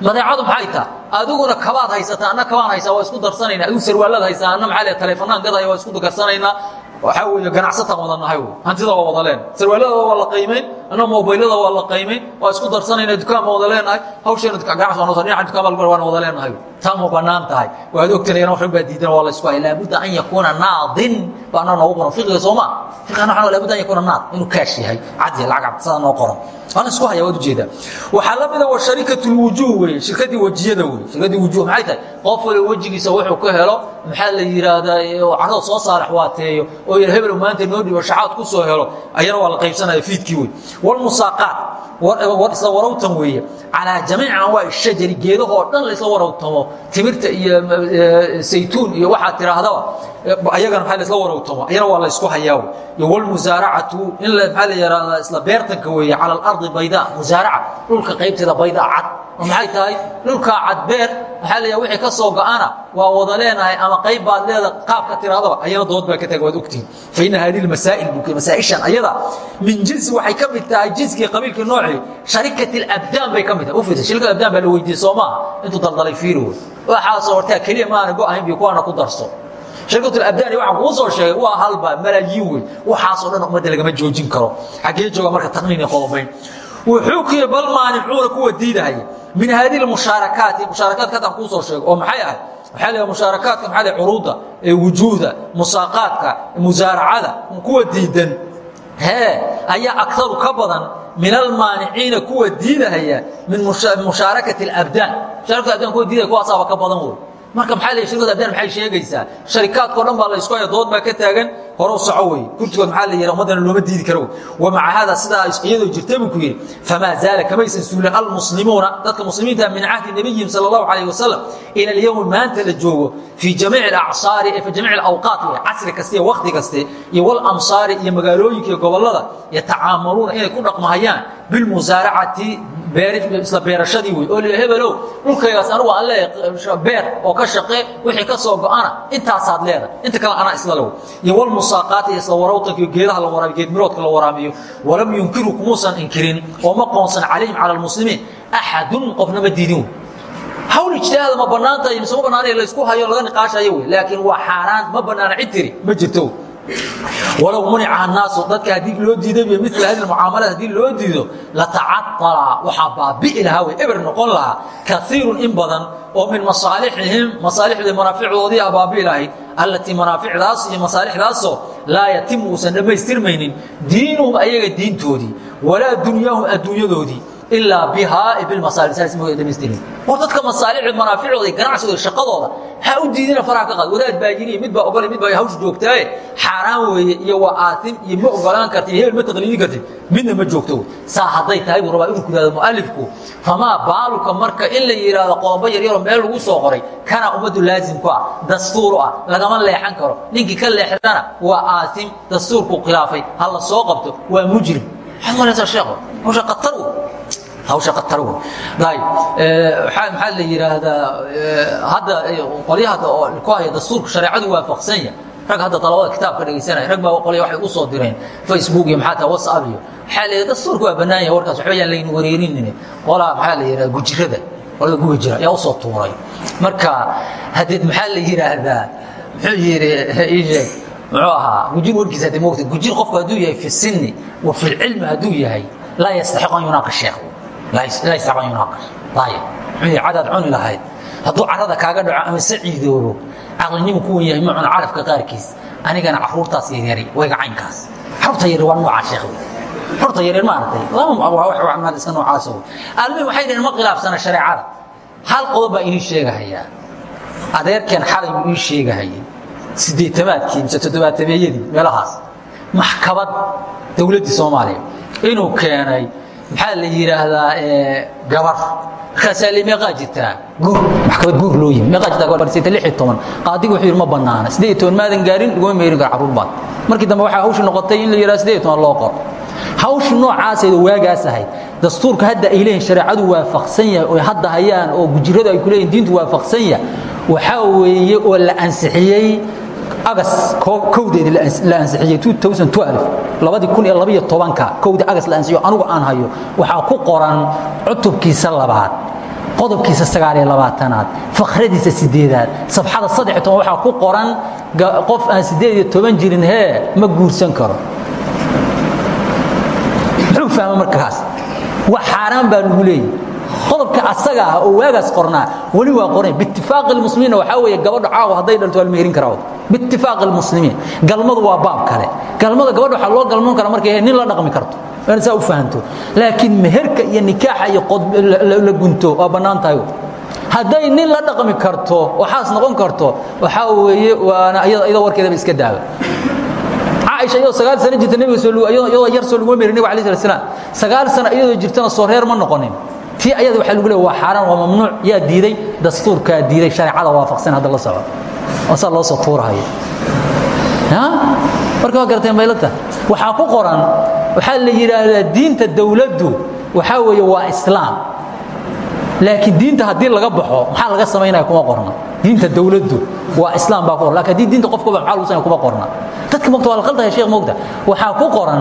badeecadu maxay taha adiguna kabaad haysataa anna kabaan haysaa waa isku darsanayna. Adigu sarwaalaad haysaa anna maxaa leeya taleefanaan gadaya waa isku darsanaynaa waxaa weeye ganacsataan wada nahay hantida waa wada leen. Sarwaalada waa la qiimayn anna mobaylada waa la qiimayn waa isku darsanayna dukaan ma wada leenahay? Waa dhinaca dukaan baa waan wada leenahay. Taa ma bannaan tahay. Waad ogtanayana waxba baa diidan waa la isku hay laabudda an yakuuna naadin. Baa anna noogu qoran. Fiqiga soo ma? Fiqigana waxaa laabudda an yakuuna naad. Inuu kaash yahay. Cad iyo lacag cad sidaa noo qoran. Waa la isku haya waad u jeedaa waxaa la mida wa sharikatu lwujuh weye shirkadii wejiyada weye shirkadii wujuh maxay tahay? Qof waliba wejigiisa wuxuu ka helo maxaa la yidhaahdaa carrada soo saarax waateeyo oo hebel maanta noo dhibo shacaad ku soo helo ayana waa la qaybsanaya fiidkii wey walmusaaqaat war isla warawtan weeye. Calaa jamiici anwaa'i shajari geedahoo dhan la isla warawtamo timirta iyo saytuun iyo waxaad tidhaahdaba ayagana maxaa la isla warawtamo ayana waa la isku hayaa iyo walmusaaracatu in maxaa la yidhahdaa isla beertanka weeye cala alardi bayda musaaraca dhulka qaybteeda bayda cad. Maxay tahay? Dhulkaa cadbeer maxaa la wixii ka soo go'ana waa wada leenahay ama qayb baad leeda qaabka tiraadaba ayana dood baa ka taga waad ogtihin fa ina hadihi lmasaa'il buu masaa'ishan ayada. Min jinsi waxay ka mid tahay jinskii qabiilkii noocii sharikati alabdaan bay ka mid tahay. U fiirsa shirkada abdaan baa la weydiiyey soo maaha? Intuu daldalay fiiri wey waxaasoo hortaa keliya maana go-ahayn bi kuwaana ku darso. Shirkatulabdaani waxaan kuu soo sheegay waa halba malaayiin wey waxaasoo dhan ummadda lagama joojin karo. Xaggee jooga marka taqniin iyo qodobayn wuxuu ku yidhi bal maanicuuna kuwa diidahaya min haadihi mushaarakaati mushaarakaadka haddaan kuu soo sheego oo maxay ahay waxaa la mushaarakaadka maxaa la curuudda ee wujuuhda musaaqaadka musaaracada kuwa diidan hee ayaa aktaru ka badan min almaaniciina kuwa diidahaya min mushaarakati alabdaan. Musharakati abdaan kuwa diidaya kuwaasaaba ka badan marka maxaa shirkada abdaan maxay sheegaysaa? Sharikaadkao dhan baa la isku haya dood baa ka taagan horow soco wey kurtigood maxaa la yidhaha ummaddana looma diidi karo. Wa maca haada sidaa iyadoo jirta buu ku yidhi famaa zaala kamaysan suulin almuslimuuna. Dadka muslimiinta min cahdi nabiyihim sala allahu calayh wasalam ila alyowmi maanta la joogo fii jamiici alacsaari ee fi jamiici alawqaat wey casri kaste iyo wakhti kaste iyo walamsaari iyo magaalooyinka iyo gobollada yatacaamaluuna inay ku dhaqmahayaan bilmusaaracati isla beerashadii wey oo hebelow dhulkaygaas anugu aan leeyahay beer oo ka shaqee wixii ka soo go'ana intaasaad leedahay. Inta kale anaa isla lew iyo walmusaaqaati iyo isla warawtanka iyo geedaha la waraabiyo geedmiroodka la waraamiyo walam yunkiru kumuusan inkirin oo ma qoonsan calayhim cala almuslimiin axadun qofna ma diidin hawl ijtihaada ma bannaan tahay mise ma bannaanay laysku hayo laga niqaashayo wey waa xaaraan ma bannaana cid tiri ma jirto walow munica annaasu dadka haddii loo diiday b mila hadi mucaamalaat haddii loo diido latacadala waxaa baabi'i lahaa wey eber noqon lahaa. Kaiirun in badan oo min masaalixihim masaalixda manaaficdoodii a baabi'i lahayd allatii manaaficdaas iyo masaalixdaasoo laa yatimu uusan dhammaystirmaynin diinuhum ayaga diintoodii walaa dunyaahum adduunyadoodii ilaa bihaa bilmasaalidhamaystirmin war dadka masaalixda manaaficdooda ganacsigooda shaqadooda ha u diidina faraha ka qaad. Wadaad baa yiri mid baa ogolay mid baa hawsha joogtaaye. Xaaraan weeye iyo waa aatim iyo ma ogolaan karti iyo hebel ma taqliidin kartid. Midna ma joogto. Saa hadday tahay buu rabaa inuu ku yihahdo mu'alifku famaa baaluka marka in la yidhaahdo qodobo yaryaroo meel lagu soo qoray kana ummaddu laazim ku ah dastuuru ah lagama leexan karo. Ninkii ka leexdana waa aatim dastuurkuu khilaafay ha la soo qabto waa mujrim. Waxaad malaysaa sheekho hawsha qatar maxaa la yidhaahdaa hadda qolyaha ku haya dastuurka shareecadu waafaqsan yahay. Rag hadda talabada kitaabka dhegaysanaya rag baa qolya waxay u soo direen facebook iyo maxaa taha whatsapp iyo. Waxaa la dastuurka waa bannaan yahay warkaas waxba yaan laynu wareerinine qolaa maxaa la yidhahda gujirada qolada guba jira ayaa u soo tuuray. Marka hadeed maxaa la yidhaahdaa muxuu yidhi <laughs> ii sheeg muxuu ahaa gujir warkiisa hadee moogta gujir qofku hadduu yahay fi sinni wa fi lcilmi hadduu yahay laa yastaxiqu an yunaaqash sheekh cadaad cuni lahayd. Hadduu carada kaaga dhaco ama se ciidoobo caqlinimu ku wen yahay ma cuna carafka qaarkiis anigana caruurtaas yaryari wayga caynkaas. Carruurta yar waa noocaa sheekh carruurta yaryar maaragtay lama iska noocaas almihim waxay dhaheen ma khilaafsana shareecada. Hal qodob baa inii sheegahayaa adeerkeen xalay buu ii sheegahayay sideetamaadkii mise toddobaatameeyadii meelahaas. Maxkamad dowladdii soomaaliya. Inuu keenay maxaa la yidhaahdaa gabar? Le meeqaa jirtaa guur maxkamad guur loo yimi. Meeqaa jirtaa gabar lix iyo toban. Qaadigu wuxuu yidhi ma bannaana siddeed iyo toban maadan gaarin laguma meerin karo carruur baad. Markii dambe waxaa hawshii noqotay in la yidhaha siddeed iyo toban loo qoro hawshi noocaasayda waagaas ahayd. Dastuurka hadda ay leeyihiin shareecadu waafaqsan yahay oy hadda hayaan oo gujiradu ay ku leeyihiin diintu waafaqsan yahay. Waxaa weeye oo la ansixiyey agas kowdeedii la ansixiyey labadii kun iyo labaiyo tobanka kowdii agas la ansixiyo anugu aan hayo waxaa ku qoran cutubkiisa labaad qodobkiisa sagaaliyo labaatanaad fakhradiisa sideedaad safxada saddex toban waxaa ku qoran qof aan siddeed iyo toban jirin hee ma guursan karo. Muxuu fahma markaas? Wax xaaraan baa lagu leeyahy qodobka asaga ah oo waagaas qornaa weli waa qoran biitifaaqi lmuslimiinna waxaa weeye gabadha caawa hadday dhalto waa la meherin karaa biitifaaqi lmuslimiin galmadu waa baab kale galmada gabadha waxaa loo galmoon karaa markay nin la dhaqmi karto waana saa u fahanto laakiin meherka iyo nikaaxa iyo la gunto waa bannaan tahay hadday nin la dhaqmi karto waxaas noqon karto waxaa weeye waana iyadoo warkeedaba iska daaba caaisha iyadoo sagaal sano jirta nebiga iyadoo yar soo laguma merin nebiga alai slat slam sagaal sano iyadoo jirtana soo reer ma noqonin tii ayada waxa lagu leey waa xaaraan waa mamnuuc yaa diiday dastuurkaa diiday shareecada waafaqsan hadda la soco oo saa loo soo tuurahayo. Marka waa garateen baylata waxaa ku qoran waxaa la yidhaahdaa diinta dawladdu waxaa weeye waa islaam. Laakiin diinta haddii laga baxo maxaa laga samaynaya kuma qorna. Diinta dawladdu waa islaam baa ku qoran. Lakin haddii diinta qofkuba lagu samaya kuma qorna dadka mogta waa la qaldahay sheekh mogta waxaa ku qoran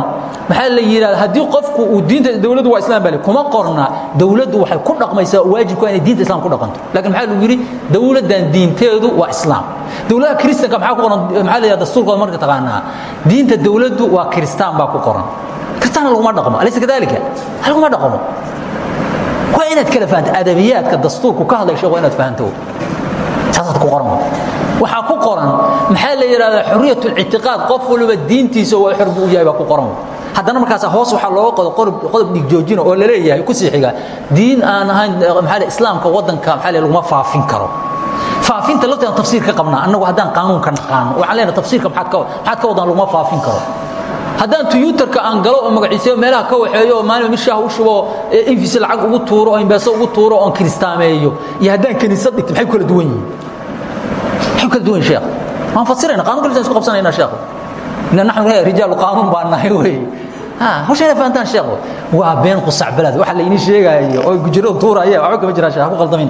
maxaa la yidhahda haddii qofku uu diinta dawladdu waa islam bale kuma qorna dawladdu waxay ku dhaqmaysaa waajibku inay diinta islam ku dhaqanto. Lakin maxaa lagu yidhi? Dawladdan diinteedu waa islaam. Dawladaha kristanka maxaa ku qoran? Maxaa la yidhahda dastuurkooda marka taqaanaa. Diinta dawladdu waa kristaan baa ku qoran. Kristaan laguma dhaqmo alaysa kadalika laguma dhaqmo. Waa inaad kala fahanto adabiyaadka dastuurku ka hadlay sheekh waa inaad fahanto. Saasaad ku qoran. Waxaa ku qoran maxaa la yidhahdaa xuriyat اlictiqaad qof waliba diintiisa waa xor buu u yahay baa ku qoran. Haddana markaas hoos waxaa looga qodo qodob dhigjoojina oo la leeyahay ku sii xiga diin aan ahayn maxaa islaamka waddanka la laguma faafin karo. Faafinta lafteeda tafsiir ka qabnaa annagu haddaan qaanuunka naqaano. Waxaan leenahay tafsiirka maxaad ka wadaan laguma faafin karo. Haddaan tuyuutarka aan galo oo magaciisayo meelaha ka waxeeyo oo maalin mishaah u shubo infis lacag ugu tuuro oo imbeeso ugu tuuro oon kiristaameeyo. Iyo haddaan kiniisad dhigto maxay kala duwan yihiin? Maxay kala duwan sheekh waan fasirayna qanunka lisan isku qabsanayna sheekh ila naxnu rijaalu qaanuun baan nahay weeye hawsha inay fahantaan sheekh waa been qusac balad waxa la inii sheegaayo oo gujiro tuuraya waxba kama jiraan sheekh ku qaldamin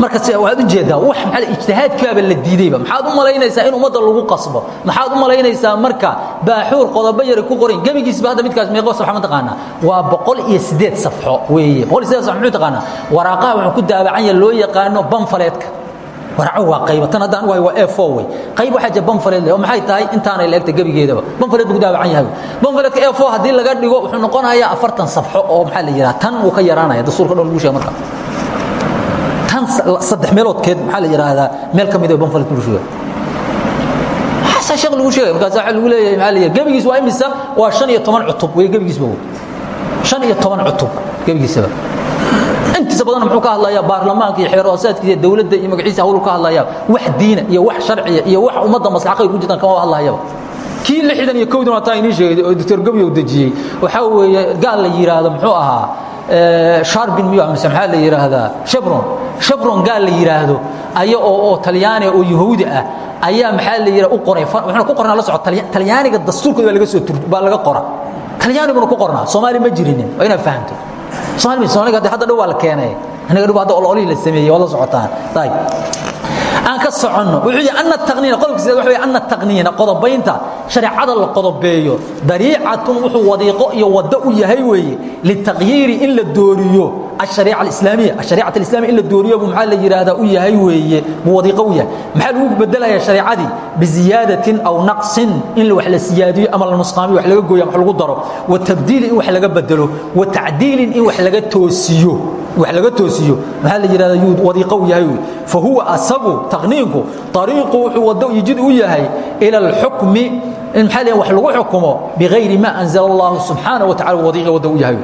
marka waxaad u jeedaa wax maxaa ijtihaadkaaba la diidayba maxaad u malaynaysaa in ummadda lagu qasbo maxaad u malaynaysaa marka baaxuur qodobo yara ku qoran gebigiisba hadda midkaas meeqo safxo ma taqaanaa waa boqol iyo sideed safxo weeye boqol iyo sideed safxo muxuu taqaanaa waraaqaha wuxuu ku daabacan yahay loo yaqaano banfaleedka waraco waa qayba tan haddaan uhay waa e4 wey qayb waxaa jira banfaleed leh oo maxay tahay? Intaanay leegta gebigeedaba. Banfaleed buu ku daabacan yahay banfaleedka e4 haddii laga dhigo wuxuu noqonayaa afartan safxo oo maxaa la yidhaha tan uu ka yaraanaya. Dastuurka dhan lagu sheega marka. Saddex meeloodkeed maxaa la yidhaahdaa meel ka mid oo banfaled lagu sheegay xasan sheekh lagu sheegay. Markaas waxa lagu leeyahay maxaa la yidhaha gebigiis waa imisa waa shan iyo toban cutub. Wey gebigiisba wey shan iyo toban cutub gebigiisaba intiisa badanna muxuu ka hadlayaa baarlamaanka iyo xeer hoosaadkiisa iyo dawladda iyo magaciisa hawlu ka hadlayaa. Wax diina iyo wax sharciya iyo wax ummadda maslaxa khayr ku jirtaan kama hadlayaba. Kii lixdan iyo kowdan waa taa inii sheegay oo doctor gobyow dejiyey. Waxaa weeye gaal la yidhaahdo muxuu ahaa sharbin miyu mise maxaa la yidhaahdaa shebron shebron gaal la yidhaahdo aya oo oo talyaaniga oo yahuudi ah ayaa maxaa la yidhaha u qoray wuxuuna ku qornaa la soco talyaaniga dastuurkooda baa laga soo tur baa laga qora. Talyaaniguna ku qornaa soomaali ma jirinin waa inaad fahamto soomaali soomaaliga hadda dhow waa la keenay. Anaga dhow hadda ololihii la sameeyey waa la socotaan aan ka soconno. Wuuu yidhi ana taqniina. Qodobka sideed waxa wey ana taqniina. Qodobaynta shareecada la qodobeeyo dariicatun wuxuu wadiiqo iyo waddo u yahay weeye litaqyiiri in la dooriyo ashariica alislaamiya. Ashariicat alislamiya in la dooriyo buu maxaa la yidhaahdaa u yahay weeye buu wadiiqo u yahay. Maxaa lagu bedelaya shareecadii biziyaadatin aw naqsin in wax la siyaadiyo ama la nusqaamiyo wax laga gooyo ama wax lagu daro. Wa tabdiilin in wax laga bedelo wa tacdiilin in wax laga toosiyo wa laga toosiyo. Maaa layidhadyuu wariiqo u yahay fa huwa asagu taqniinku ariiqu wuxuu wado yijid u yahay ila alxukmi. Maaa l wa lagu xukumo bikayri maa anzala allahu subxaana wa tacala wariiqa wado u yahay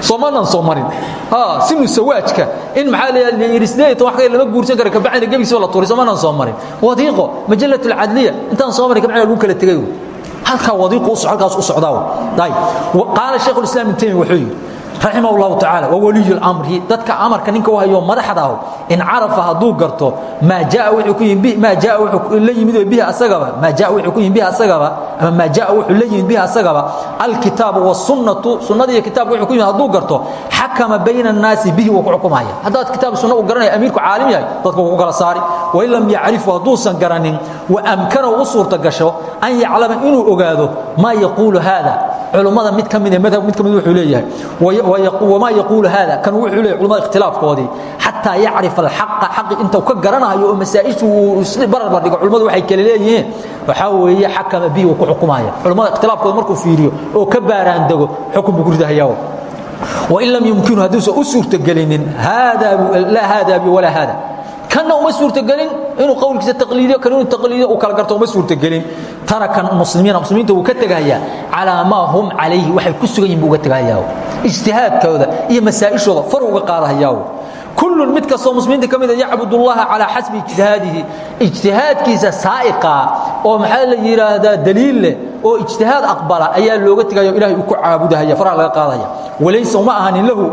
soomaanan soo marin. Ah, sinu sawaajka. In maaa lyideed wa lama guursan kara kabacdina gebigiisaba la tuuray soomaanan soo marin. Wariiqo majalat alcadliya intaan soo marin kabacdina lagu kala tegay halkaa wariiqu halkaas u socdaa qaala shaikhulislaam ibn taymiya wuxuu yidhi raximah llahu tacala wa waliyulamri dadka amarka ninka u hayo madaxdaah in carafa hadduu garto maa jaa wuuu la yimid bihi asagaba maa jaa wuxuu ku yimid bihi asagaba ama maa jaa wuxuu la yimid bihi asagaba alkitaabu wasunnatu sunnada iyo kitaabka wuxuu ku yimid hadduu garto xakama bayna annaasi bihi wuu ku xukumaya. Haddaad kitaab sunna u garanaya amiirku caalim yahay dadka wuu ku kala saari. Wain lam yacrifu hadduusan garanin wa amkanahu u suurta gasho an yaclama inuu ogaado maa yaquulu haada culummada mid ka mid madhab mid ka mid wuxuu leeyahay wamaa yaquulu haada kan wuxuu leeyahay culummada ikhtilaafkoodii xataa yacrifa alxaqa xaqi intuu ka garanayo oo masaa'ishu uu barbar dhigo culummadu waxay kale leeyihiin waxaa weeye xakama bihi wuu ku xukumaya culummada ikhtilaafkooda markuu fiiriyo oo ka baaraan dego xukun buu ku ridahayaa wain lam yumkinu hadduusan u suurtagelinin laa haada bi walaa haada kanna uma suurtagelin inuu qowlkiisa taqliidiyo kan inuu taqliidiyo uu kala garto uma suurtagelin. Tarakan muslimiina muslimiinta wuu ka tegahayaa calaa maa hum calayhi waxay ku sugan yihiin buu uga tegahayaa ijtihaadkooda iyo masaa'ishooda far qaadahayaa kullun mid kastoo muslimiinta ka mida yacbud ullaha calaa xasbi ijtihaadihi. Ijtihaadkiisa saa'iqa oo maxaa la yidhaahdaa daliil leh oo ijtihaad aqbala ayaa looga tegaya ilahay uu ku caabudahaya faraha laga qaadaya. Walaysa uma ahanin lahu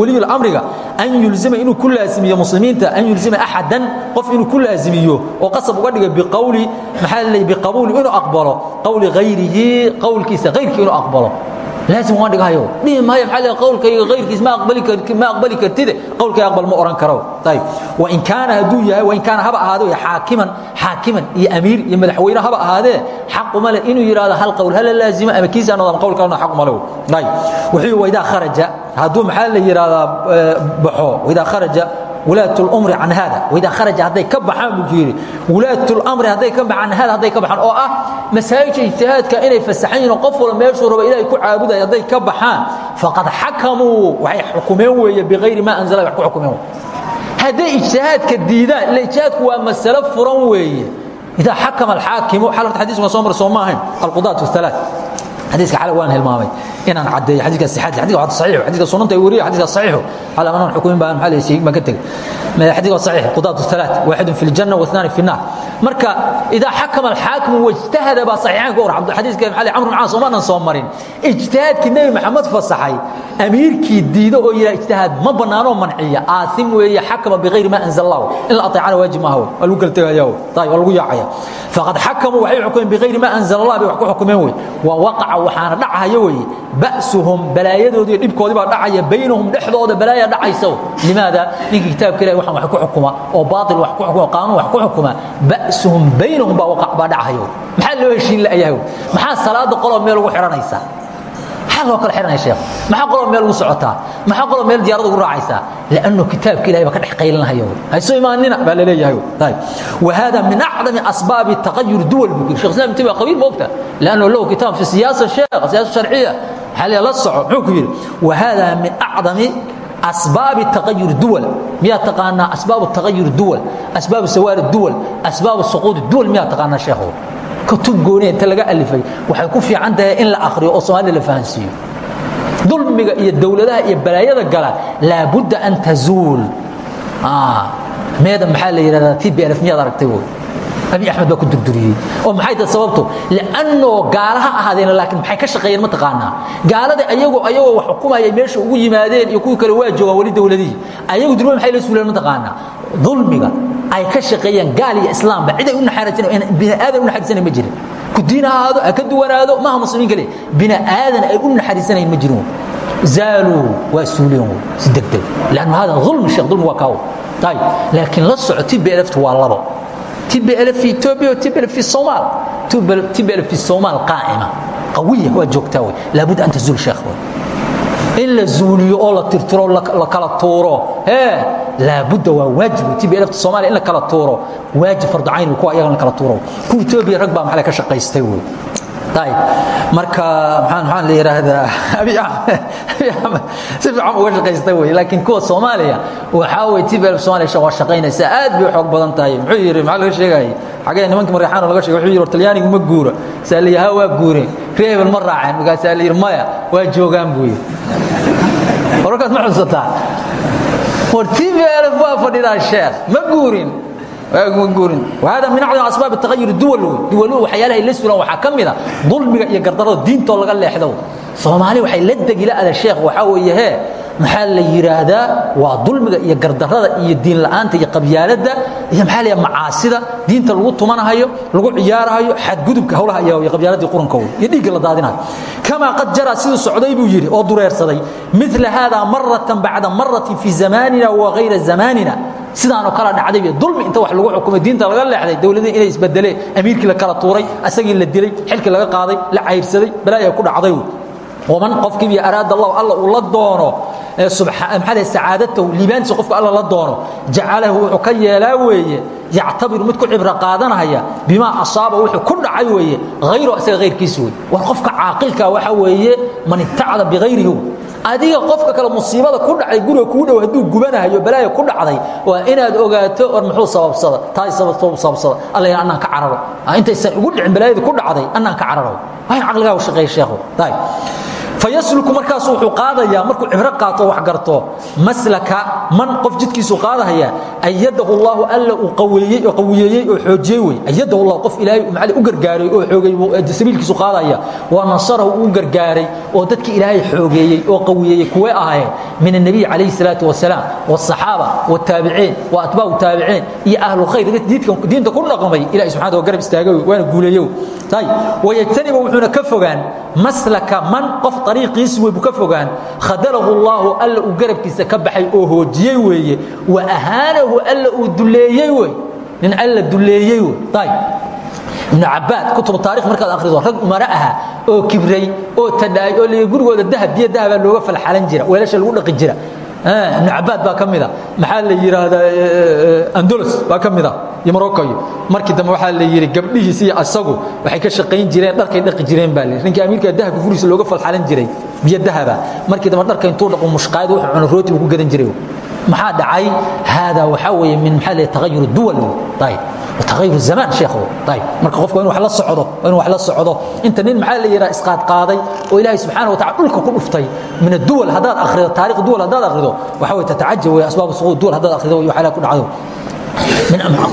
weliyu lamriga an yulzima inuu ku laazimiyo muslimiinta an yulzima axadan qof inuu ku laazimiyo oo qasab uga dhiga biqawli maxaa la biqabuuli inuu aqbalo qawli hayrihi qowlkiisa hayrkii inuu aqbalo laazim waan dhigahayo dhihi maayo maxaa leeyahay qowlkayga hayrkiis ma aqbali kartid ma aqbali kartid qowlkay aqbal ma oran karo. Tayib wa in kaana haduu yahay wa in kaana haba ahaado ya xaakiman xaakiman iyo amiir iyo madaxweyne haba ahaadee xaq uma leh inuu yiraahdo hal qowl hal laazima ama kiisa noqon qowlkana xaq uma leh tayib wuxuu wayda kharaja. Haduu maxaa la yiraahdaa baxo. Wayda kharaja wlaat mri can haada. Waida kharaja hadday ka baxaan buu yidhi wulaat اlmri hadday ka baxaan haada hadday ka baxaan oo ah masaa'ijha ijtihaadka inay fasaxan yihiin qof walba meeshuu raba ilahay ku caabudaya hadday ka baxaan faqad xakamuu. Waxay xukumeen weeye biayri maa anzala wax ku xukumeen wey hadday ijtihaadka diidaan ila ijtihaadku waa masalo furan weeye. Idaa xakama alxaakimu xal horta xadiisku waa soo mari soo ma ahayn alqudaat اalaa القضاة الثلاث حديثك حلق وان هلمامي إن أنا عدي حديثك الصحة حديثك واحد صحيح حديثك سننت يوريه حديثك صحيح على من حكومين بان محل شيء ما كنت حديثك صحيح قضاة الثلاث واحد في الجنة واثنان في النار مركا إذا حكم الحاكم واجتهد بصحيحان قول عبد الحديث كان محل عمرو بن عاص وما صومرين اجتهاد كنبي محمد فصحي أمير كي ديده إلى اجتهاد ما بنانه منعية آثم وهي حكم بغير ما أنزل الله إلا أطيعنا واجب ما هو الوكل تغيو طيب والوكل يعيا فقد حكموا وحي حكم بغير ما أنزل الله بيحكم حكمين waxaana dhacaya weye ba'suhum balaayadoodi iyo dhibkoodii baa dhacaya baynahum dhexdooda balaaya dhacaysa limaada? Ninka kitaabka ilahi waxaan wax ku xukuma oo baail wax ku xukuma qaanuun wax ku xukuma ba'suhum baynahum baa dhacaya maxaa loo heshiin la'yahay maxaa salaada qoloo meel ugu xidhanaysaa maxaad loo kala ihanaya sheekh. Maxaa qoloo meel ugu socotaa? Maxaa qoloo meel diyaarada ugu raacaysaa lanno kitaabka ilahay baa ka dhex qaylanahaya hayso imaanina? Baa la leeyahay. Wahada min acdami asbaabi taqayur duwal buu yiri shekh islam intii baa qabiil moogta lanno low kitaab fi siyaasa sheekh siyaasa sharciya. Xaliya la soco muxuu ku yidhi wahada min acdami asbaabi taqayur duwal. Miyaa taqaanaa asbaabu taqayur duwal asbaabu sawaari duwal asbaabu suquudi duwal miyaa taqaanaa sheekhow kutub gooni inta laga alifay waxay ku fiican tahay in la akhriyo oo soomaalida la fahansiiyo. Dulmiga iyo dowladaha iyo balaayada gala laabudda an tazuul. Ah, meeda maxaa la yidhahdaa? T b alf miyaad abi axmed baa ku durduriyey oo maxay tahay sababto? Liannoo gaalaha ahaadeen laakiin maxay ka shaqeeyeen ma taqaanaa? Gaalada ayagoo ayagoo wax xukumaya meesha ugu yimaadeen iyo kuwii kale waa joogaan weli dowladihii ayagu durba maxay la suuleen ma taqaanaa? Dulmiga ay ka shaqeeyeen gaal iyo islaamba cid ay u naxariisan biniaadan u naxariisanayn ma jirin. Ku diin ha ahaado ha ka duwanaado maaha muslimiin kale. Biniaadan ay u naxariisanayn ma jirin. Zaaluu waa suuleen si degdeg. Lanna hada ulmi sheekh dulmi waa kaawo ayb laakiin la socotid beelaftu waa labo tbl fi etobia tbl fi somaal tbl fi somaal qaa'ima qawiya waa joogtaa wey laabud an tazuul sheekh wey in la zuuliyo oo la tirtiro la kala tuuro. Ee laabudda waa waajib wey tbl in la kala tuuro. Waajib farducayn kuwa ayagan kala tuuro. Kuwa etoobiya rag baa maxale ka shaqaystay wey marka maxaan la yiraahdaa <laughs> abi ahmed si fiican uga shaqaystay way laakiin kuwa Soomaaliya waxa way tibel Soomaaliya shaqo shaqaynaysa aad bay xoog badan tahay. Muxuu yiri maxaa laga sheegay? Xagee nimanka marixaan laga sheegay wuxuu yiri Talyaanigu ma guura saaliyaha waa guure reebel ma raaceen. Markaas la yiri maya waa joogaan buu yiri. Warkaas ma xusataa war tibel waa fadhidaa sheekh ma guurin ma guurin wahada min acdam asbaab taayur duwal. Wey duwaluhu waxyaalahay la sulaan waxaa ka mid a dulmiga iyo gardarada diintoo laga leexdo. Soomaali waxay la degila'ada sheekh waxaa weeye hee maxaa la yidhaahdaa waa dulmiga iyo gardarada iyo diin la'aanta iyo qabyaaladda iyo maxaa la macaasida. Diinta lagu tumanahayo lagu ciyaarahayo xadgudubka hawlaha iyo qabyaaladii quranka wey iyo dhiigga la daadinayo. Kamaa qad jaraa siduu socday buu yidhi oo dureersaday. Mila haada maratan bacda maratin fii zamaanina wa hayra zamaanina sidaanoo kala dhacday dulmi inta wax lagu xukumay diinta laga leexday dowladii inay isbedeleen amiirkii la kala tuuray asagii la dilay xilkii laga qaaday la cayrsaday balaaya ku dhacday waman qofkiibiyo araada allahu alla uu la doono maxaa sacaadatahu liibaantiisa qofka alla la doono jacalahu wuxuu ka yeelaa weeye yactabiru mid ku cibro qaadanahaya bimaa asaaba wuxuu ku dhacay weeye hayro isaga hayrkiisa wey war qofka caaqilka waxa weeye man itacda bihayrihi adiga qofka kale musiibada ku dhacday guriga kuu dhow hadduu gubanahayo balaaya ku dhacday waa inaad ogaato war muxuu sababsada? Taay sababsada. Alla ina annaan ka cararo. Intaysan ugu dhicin balaayada ku dhacday annaan ka cararo. Waa in caqligaagu shaqeeya sheekhu fayasluku markaasu wuxuu qaadayaa markuu cibro qaato wax garto maslaka man qof jidkiisu qaadahaya ayadahu allahu alla uu qawiyeeyey oo xoojiyey wey ayadahu allah qof ilaahay macali u gargaaray oo xoogay sabiilkiisu qaadaya wa nasarahu uu gargaaray oo dadkii ilaahay xoogeeyey oo qawiyeeyey kuwee ahaayeen min annabiy calayhi salaatu wasalaam wasaxaaba wataabiciin wa atbaacu taabiciin iyo ahlu khayr diinta ku dhaqmay ilahay subxana wa garab istaagay waana guuleeyo wayajtaniba wuxuuna ka fogaan maslaka man qof ariiqiisi wey buu ka fogaan khadalahu allaahu alla uu garabkiisa ka baxay oo hoojiyey weeye wa ahaanahu alla uu duleeyey wey nin alla duleeyey wey ayb ibnu cabaad kutubu taarikh markaad akhrido rag umara aha oo kibray oo tadhaay oo l gurigooda dahab biyo dahabaa looga falxalan jira weelasha lagu dhaqi jira ibnu cabaad baa ka mida maxaa la yidhaahdaa andolos baa ka mida iyo morocco iyo markii dambe waxaa la yidhi gabdhihiis iyo asagu waxay ka shaqayn jireen dharkay dhaqi jireen baa layidhi ninkii amiirka dahabka gurigiisa looga falxalan jiray biyo dahaba. Markii dambe dharka intuu dhaqo mushqaayad wuxuu cuno rooti uu ku gadan jiray. Maxaa dhacay? Haadaa waxaa weeye min maxaa la tagayur duwal. Ayib tagayur zamaan sheekhu ayib marka qofku inu wax la socdo inu wax la socdo inta nin maxaa la yidhaha isqaad qaaday oo ilaahay subxaana watacala dhulka ku dhuftay min adduwal haddaad akhrido taarikh duwal haddaad akhrido waxaa weye tatacajab weye asbaabu suquud duwal haddaad akhrido iyo waxyaalaha ku dhacdo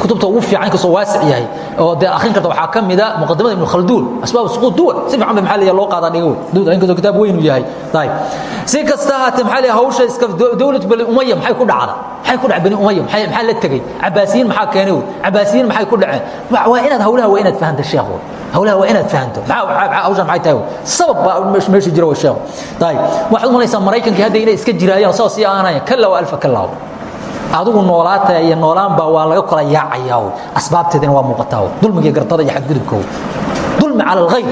kutubta ugu fiican inkastoo waasic yahay oo dee akhrin karta waxaa ka mida muqadimada ibnu khalduun asbaab suquud duwal si fiican ba maxaa la loo qaadaa dhiga wey inkastoo kitaab weyn uu yahay. Ayib si kasta ahaatee maxaa la hawsha iska dowlad bani umaya maxay ku dhacda? Maxay ku dhacay bani umaya maxaa la tegey cabaasiyiin maxaa keenay wey cabaasiyiin maxay ku dhaceen? Waa inaad hawlaha waa inaad fahanto sheekh wey hawlaha waa inaad fahanto. Hawshan maxay tahay sabab baa meesha jira wey sheekh ayib waxaad umalaysaa maraykankii hadda inay iska jiraayaan saas sii aanayaan kalla wa alfa kallaaw adigu noolaata iyo noolaanbaa waa laga kala yaacayaa asbaabteedina waa muuqataa dulmiga gardada iyo xadgudubka dulmi cala alkhayr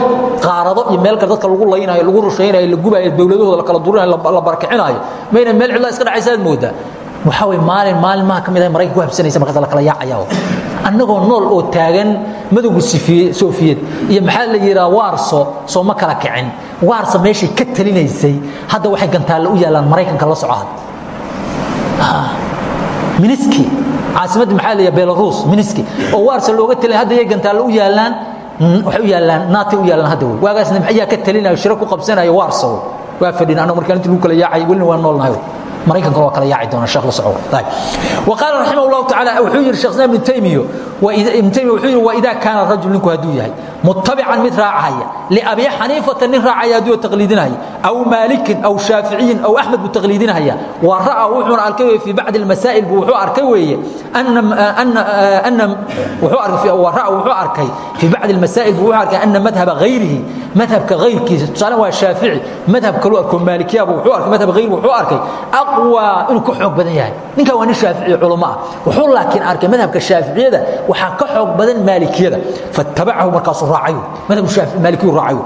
qaarado iyo meel kale dadka lagu laynayo lagu rushaynayo la gubayo dowladahooda la kala durinayo la barakicinayo mayna meel cidla iska dhacaysaad moodaa. Waxaa way maalin maalmaha ka mid ah maraykan ku habsanaysa markaas la kala yaacaya annagoo nool oo taagan madowga soofiyed iyo maxaa la yidhaha waarso soo ma kala kicin. Waarso meeshay ka talinaysay hadda waxay gantaalle u yaallaan maraykanka la socod miniski caasimadda maxaa la belarus miniski oo waarsa looga talin hadda yay gantaalle u yaallaan waxay u yaallaan naatay u yaallaan hadda wey waagaasna ayaa ka talinayo shiro ku qabsanayo waarsa wey waa fadhin annagu markaan intii lagu kala yaacay welina waa noolnahay maraykankana waa kala yaaci doona sheekh la soco ayib wa qaala raximah allahu tacaala wuxuu yidhi sheekh islam ibn taymiyo ibn taymiya wuxuu yidhi wa idaa kaana rajul ninku hadduu yahay mutabican mid raacaya liabi xaniifata nin raacaya hadduu taqliidinaya aw maalikin aw shaaficiyin aw axmed buu taqliidinaya wa ra'a wuxuuna arkay weye fii bacdi almasaa'il buu wuxuu arkay weeye ra'a wuxuu arkay fii bacdi almasaa'il buu wuxuu arkay ana madhaba ghayrihi madhabka ghayrkiisa tusaale waa shaafici madhab kaluu arko maalikiya buu wuxuu arkay madhab ghayri wuxuu arkay aqwa inuu ka xoog badan yahay ninkan waa nin shaafici culamo ah wuxuu laakiin arkay madhabka shaaficiyada waxaa ka xoog badan maalikiyada fattabacahu markaasuu raacayo madhab maalikiyu raacayo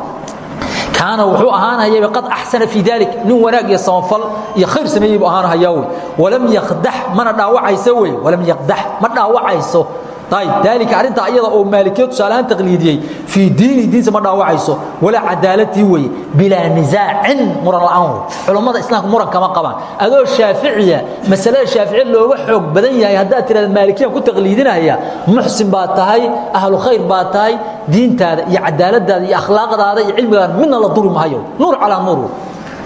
kaana wuxuu ahaanaya qad axsana fii dalik nin wanaag iyo samafal iyo khayr sameeyey buu ahaanahayaa wey walam yakdax mana dhaawacayso wey walam yakdax ma dhaawacayso ayb dalika arrinta ayada oo maalikiya tusaalahaan taqliidiyey fii diini diinsa ma dhaawacayso walaa cadaalatii weye bilaa nisaacin muran la'aan culammada islaamka muran kama qabaan adoo shaaficiya masalada shaaficiya looga xoog badan yahay haddaad tirahda maalikiyan ku taqliidinaya muxsin baad tahay ahlu khayr baad tahay diintaada iyo cadaaladaada iyo akhlaaqdaada iyo cilmigaada midna la duri mahayo nuur calaa nuur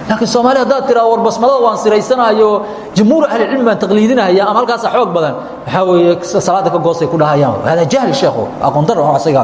laakiin soomaaliya haddaad tiraa war basmalada waan siraysanayo jumhuur ahlicilmi baan taqliidinaya ama halkaasa xoog badan. Waxaa weeye salaada ka goostay ku dhahayaan. Hada jahli sheekhu aqoontar isaga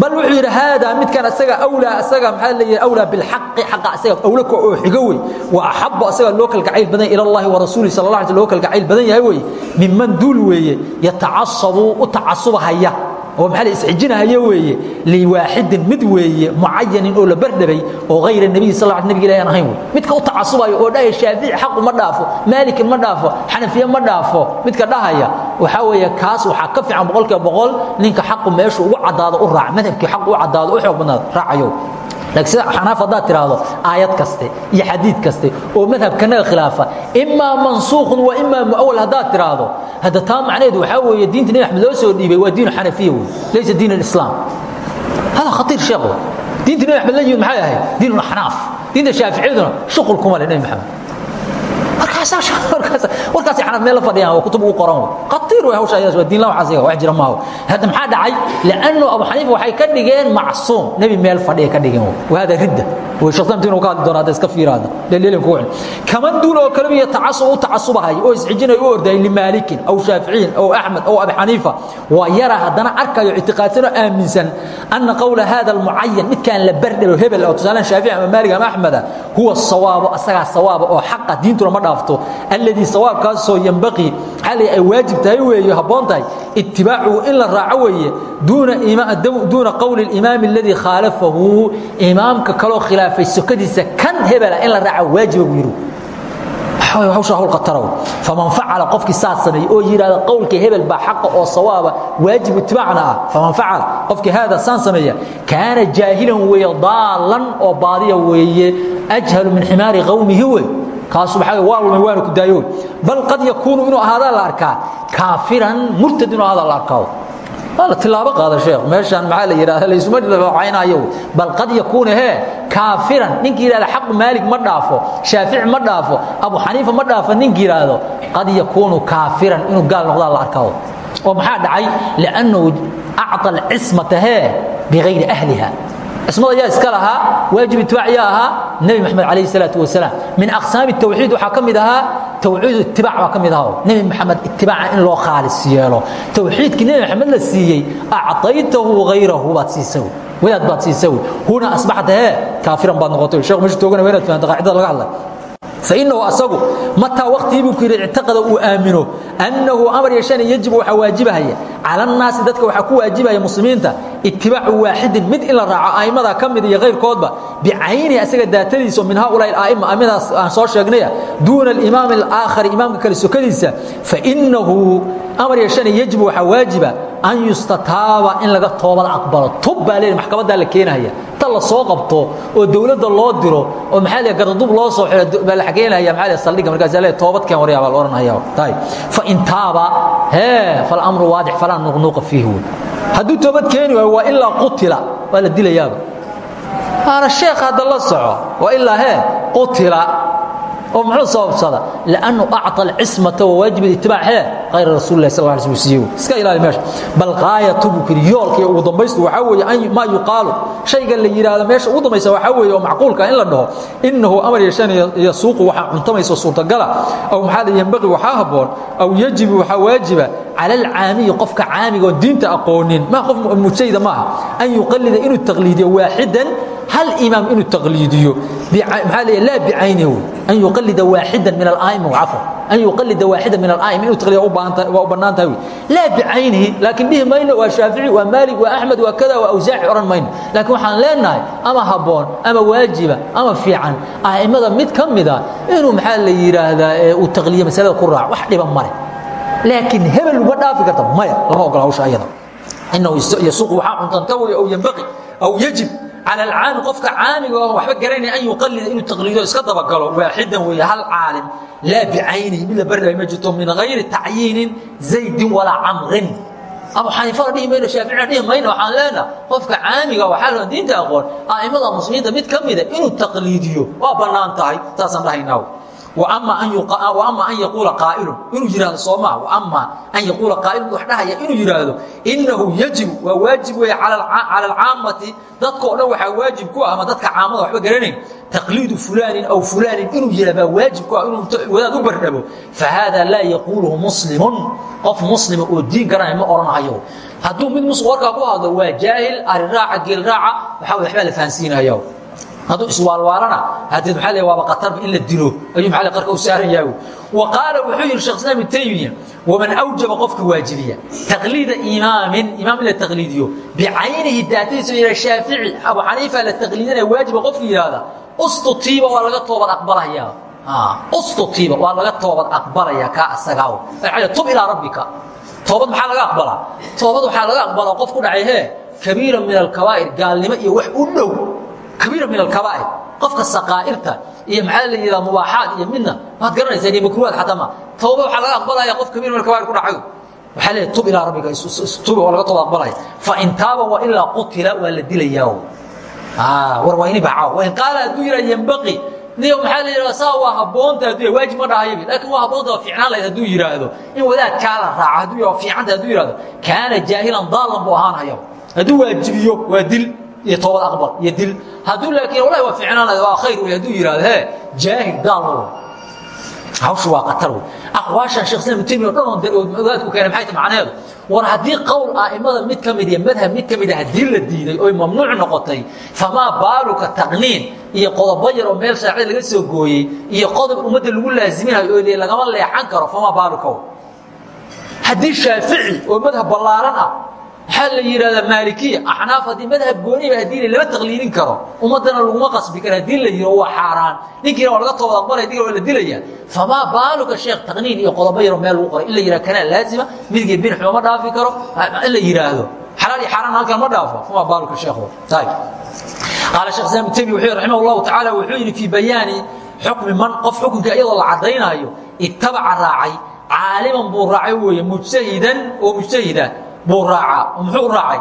bal wuxuu yidhi haadaa midkan isaga awlaa isaga maxaa leeyahay awlaa bilxaqi xaqa isaga awla ka oo xigo wey. Wa axabu isaga loo kalgacayl badan ila allahi wa rasuulihi sala allah alay loo kalgacayl badan yahay wey. Minman duul weeye yatacasabu u tacasubahaya oo maxaa la isxijinahaya weeye liwaaxidin mid weeye mucayanin oo la bardhabay oo hayra nebiyi sal nabig ilahi aan ahayn wey midka u tacasubayo oo dhahaya shaafici xaqu ma dhaafo maalikin ma dhaafo xanafiye ma dhaafo midka dhahaya waxaa weeye kaas waxaa ka fiican boqolkiiba boqol ninka xaqu meeshu ugu caddaado u raac madhabkii xaqu u caddaado u xoog badnaado raacayo sida xanaaf haddaad tiraahdo aayad kaste iyo xadiid kaste oo madhabkanaga khilaafa imaa mansuukhun wa imaa muawal haddaad tiraahdo hadda taa macnaheedu waxaa weeye diinta nebi axmed loo soo dhiibay waa diinu xanafiya wey laysa diin alislaam hada khatiir sheekh wey diinta nebi axmed la yimid maxay ahayd? Diin xanaaf. Diinta shaaficiyaduna shuqul kuma leh nebi maxamed. Warkaasay xanaaf meel la fadhiyaan waa kutub ugu qoran wey khatiir wey hawsha ayadaas waa diin la waxaasiga wax jira maaho hadda maxaa dhacay? Liannu abu xaniifa waxay ka dhigeen macsuum. Nebi meel fadhiya ka dhigeen wahada ridda. Way sheekh tamtiin uu ka hadli doona hadda iska fiiraada leelin ku wixin kaman duul oo kale iyo tacasub u tacasubahay oo isxijinay u orday limaalikin aw shaaficiin aw axmed aw abi xaniifa waa yara haddana arkayo ictiqaadsan oo aaminsan anna qawla hada almucayan midkaan la bardhabo hebel oo tusaalan shaafici ama maalig ama axmeda huwa sawaabo asagaa sawaaba oo xaqa diintuna ma dhaafto. Alladii sawaabkaasoo xalay ay waajib tahay weeye habboon tahay itibaacuhu in la raaco weeye duuna qowli اlimaami aladii khaalafahu imaamka kaloo khilaafay sokadiisa kan hebela in la raaco waajiba buu qataraw faman facala qofkii saas sameeyey oo yidhahda qowlka hebel baa xaqa oo sawaaba waajib itibaacna ah. Faman facala qofkii haada saan kaana jaahilan weeye oo baadiya weeye ajhalu min ximaari qowmihi wey maxaa waa lumay waana ku daayo bal qad yakuunu inuu ahaadaa la arkaa kaafiran murtad inuu ahaadaa la arkaa waa la tilaabo qaada sheekh. Meeshaan maxaa la yidhahda laysuma dhibacaynayo bal qad yakuuna hee kaafiran ninkii yidhahda xaq maalig ma dhaafo shaafici ma dhaafo abu xaniifa ma dhaafo ninkii yidhaahdo qad yakuunu kaafiran inuu gaal noqdaa la arkaa oo maxaa dhacay? Liannahu acطa alcismata hee bigayri ahliha cismada yaa iska lahaa waajib itibaac yaa ahaa nebi maxamed calayh salaatu wasalaam min aqsaami tawxiid waxaa ka mid ahaa tawxiid itibaac baa ka mid ahaa. Nebi maxamed itibaaca in loo khaalis yeelo. Tawxiidkii nebi maxamed la siiyey acطaytahu hayrahu baad siisay wadaad baad siisay huna asbaxta hee kaafiran baad noqotay. Sheekh meeshu toogana waa inaad fahamta qaacidada laga hadlay fainahu asagu mataa wakhtigii buu ku yidhi ictiqada uu aamino annahu amar yeeshana yajibu waxaa waajibahaya cala annaasi dadka waxaa ku waajibahaya muslimiinta itibaacu waaxidin mid in la raaco a'immadaa ka mid iyo kayrkoodba bicaynihi asaga daatadiisa min haulaai ala'ima amidaas aan soo sheegnaya duuna alimaami alaakhari imaamka kale sokadiisa fainahu amar yeeshana yajibu waxaa waajiba an yustataaba in laga toobad aqbalo tub baa leehi maxkamaddaa la keenahaya ta la soo qabto oo dawladda loo diro oo maxaa leeyahay gardub loo soo baa la xageenaya maxaa leeyahay saldhiga markaas leeyahay toobad keen wariyaa baa la oranaya taay fa in taaba he fal amru waadix fala nuqnuqa fihi hadduu toobad keeni waayo waa ilaa qutila waa la dilayaaba ana sheekh hadda la soco waa ilaa he qutila oo muxuu sababsada laanu acطa alcismata wawaajib itibaac hee lah sal ه siye iska ilaali meesha bal qaayatu buu kiri yoolka iyo ugu dambaystu waxaa weeye maa yuqaalu shayga la yidhaahdo meesha ugu dambaysa waxaa weeye oo macquulka in la dhaho inahu amar yeeshan yasuuqu waxaa cuntamaysa suurtagala aw maxaa la yembaqi waxaa habboon aw yajibu waxaa waajiba cala alcaamiyi qofka caamiga oo diinta aqoonin ma qof mujtahida maaha an yuqalida inuu taqliidiyo waaxidan hal imaam inuu taqliidiyo maxaa leeyahay laa bicaynihi an yuqalida waaxidan min ala'ima wacafwa an yuqalida waaxidan min ala'ima inuu taqliidiyo waa u bannaan tahay laa bicaynihi laakiin dhihi mayno waa shaafici waa maalik waa axmed waa kada waa awsaaci odhan mayno laakiin waxaan leenahay ama habboon ama waajiba ama fiican a'immada mid ka mida inuu maxaa la yidhaahdaa uu taqliidiyo masalada ku raaco wax dhiban male laakiin hebel uma dhaafi karta maya lama ogola hawsha ayada inahu yasuuqu waxaa cuntanta wey aw yembaqi aw yajib calى alcaami qofka caamiga oo waxba garanaya an yuqalida inuu taqliido iska dabagalo. Waaxidan weeye hal caalim laa bicaynihi mid la bari lahay ma jirto min gayri tacyiinin zaydin walaa camrin. Abu xaniifa la dhihi mayno shaaficila dhihi mayno waxaan leenaha qofka caamiga waxaa loo diinta aqoon a'imada muslimiinta mid ka mida inuu taqliidiyo waa bannaan tahay taasaan dhahaynaa ama an yaquula qaailu inuu yihahdo sooma ama an yaquula qaailu wax dhahaya inuu yidhaahdo inahu yajibu waa waajib weeye cala alcaammati dadkao dhan waxaa waajib ku ah ama dadka caamada waxba garanayn. Taqliidu fulaanin aw fulaanin inuu yidhahdaa waajib ku ah inuu wadaad u bardhabo fahaada laa yaquuluhu muslimun. Qof muslima oo diin garanaya ma odhanahayo hadduu mid muslim warkaa ku hadlo waa jaahil ariraaca geelraaca waxaa wabaa la fahansiinaya hadduu iswaalwaalana. Hadeed maxaa le waaba qatarba in la dilo. Ayuu le qarka u saaran yahay wa qaala wuxuu yidhi shekh islaam ibn taymiya waman awjaba qofka waajibiya taqliida imaamin imaam in la taqliidiyo bicaynihi daatadiisa yidha shaafici abu xaniifa la taqliidinaya waajiba qofka yidhaahda ustutiiba waa laga toobad aqbalaya ustutiiba waa laga toobad aqbalaya kaa asagaaw tub ilaa rabbika. Toobad maxaa laga aqbalaa? Toobad waxaa laga aqbalaa qof ku dhacay hee kabiira min alkabaa'ir gaalnimo iyo wax u dhow kabiira min alkabaa'ir qofka saqaa'irta iyo maxaa la yidhaha mubaaxaad iyo midna waad garanaysaa iyo makruuhaad xataa ma toobad waxaa laga aqbalaya qof kabiira min alkabaa'ir ku dhacayo waxaa leeyahay tub ilaa rabbika tuba waa laga toobad aqbalaya fa in taaba wa ilaa qutila waa la dilayaa war waa ini bacaaw wa in qaala hadduu yidhaha yembaqi niyo maxaa la yidhahda saa waa habboonta hadduu waajib ma dhahayabi laakiin waa habboonta fiicnaan lahayd hadduu yidhaahdo in wadaadkaa la raaco hadduu yidhahdo fiicanta hadduu yidhahdo kaana jaahilan daalan buu ahaanaya hadduu waajibiyo waa dil iyo toobad aqbal iyo dil. Hadduu laakiin wallahi waa fiicnaan lahayd waa khayr wey hadduu yidhahdo hee jaahil daalna wey hawshu waa qatar wey aqwaashan sheekh islam taymiya oo dhan oo wadaadku keenay maxay tahay macnaheedu? War haddii qowl a'immada mid ka mid iyo madhab mid ka mid a haddii la diiday oy mamnuuc noqotay famaa baaluka taqniin iyo qodobo yar oo meel shaacir laga soo gooyey iyo qodob ummadda lagu laaziminayo oo lagama leexan karo famaa baaluka haddii shaafici oo madhab ballaaran ah maxaa la yidhahdaa maalikiya axnaaf haddii madhab gooniba haddii lama taqliidin karo. Ummaddana laguma qasbi karo. Haddii la yidho waa xaaraan ninkiina waa laga toobad aqbalaya diga waa la dilaya famaa baaluka sheekh taqniin iyo qodobo yaroo meel lagu qoray? In la yidhaha kanaa laazima midgii binxuma ma dhaafi karo? In la yidhaahdo xalaal iyo xaaraan halkan ma dhaafo. Famaa baaluka sheekhu taayib. Qaala sheekh islaam taymiya wuxuu raximah allahu tacaala wuxuu yidhi fii bayaani xukmi man qof xukunka iyadoo la caddaynaayo ittabaca raacay caaliman buu raacay weeye mujtahidan oo mujtahida buu raacaa muxuu raacay?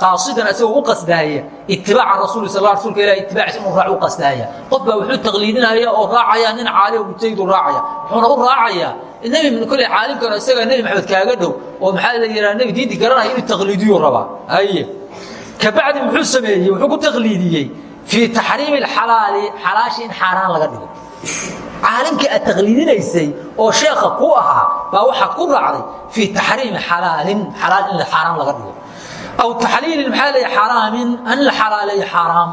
Qaasidan asagoo u qasdaaya. Itibaaca rasuuli sal rasulka ilah itibaaciisa inuu raac u qasdaaya. Qof baa wuxuu taqliidinaya oo raacaya nin caalim mujtahidu raacaya. Wuxuuna u raacayaa nebi kolley caalimkan isagaa nebi maxamed kaaga dhow oo maxaa la yidhaha nebi diinti garanaya inuu taqliidiyo rabaa aye kabacdi muxuu sameeyey wuxuu ku taqliidiyey fii taxriimi alxalaali xalaashi in xaaraan laga dhigo caalimkii aad taqliidinaysay oo sheekha ku ahaa baa waxaad ku raacday fii taxriimi xalaalin xalaal in xaaraan laga dhigo. Aw taxliilin maxaa leeya xaraamin? An la xalaaleeyo xaaraam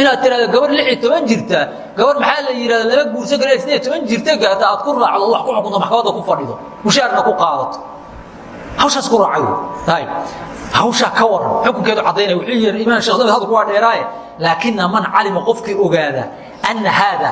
inaad tirahdo gabar lix iyo toban jirta gabar maxaa la yidhahda lama guursan kara sideed toban jirta gaata aad ku raacdo wax ku xukunto maxkamadda ku fadhido mushaarna ku qaadato. Hawshaas ku raacay ayib hawshaa ka waran xukunkeedu caddaynaya wuxuu yidhi imaan sheekh nabi hadalku waa dheeraaye. Laakina man calima qofkii ogaada anna haada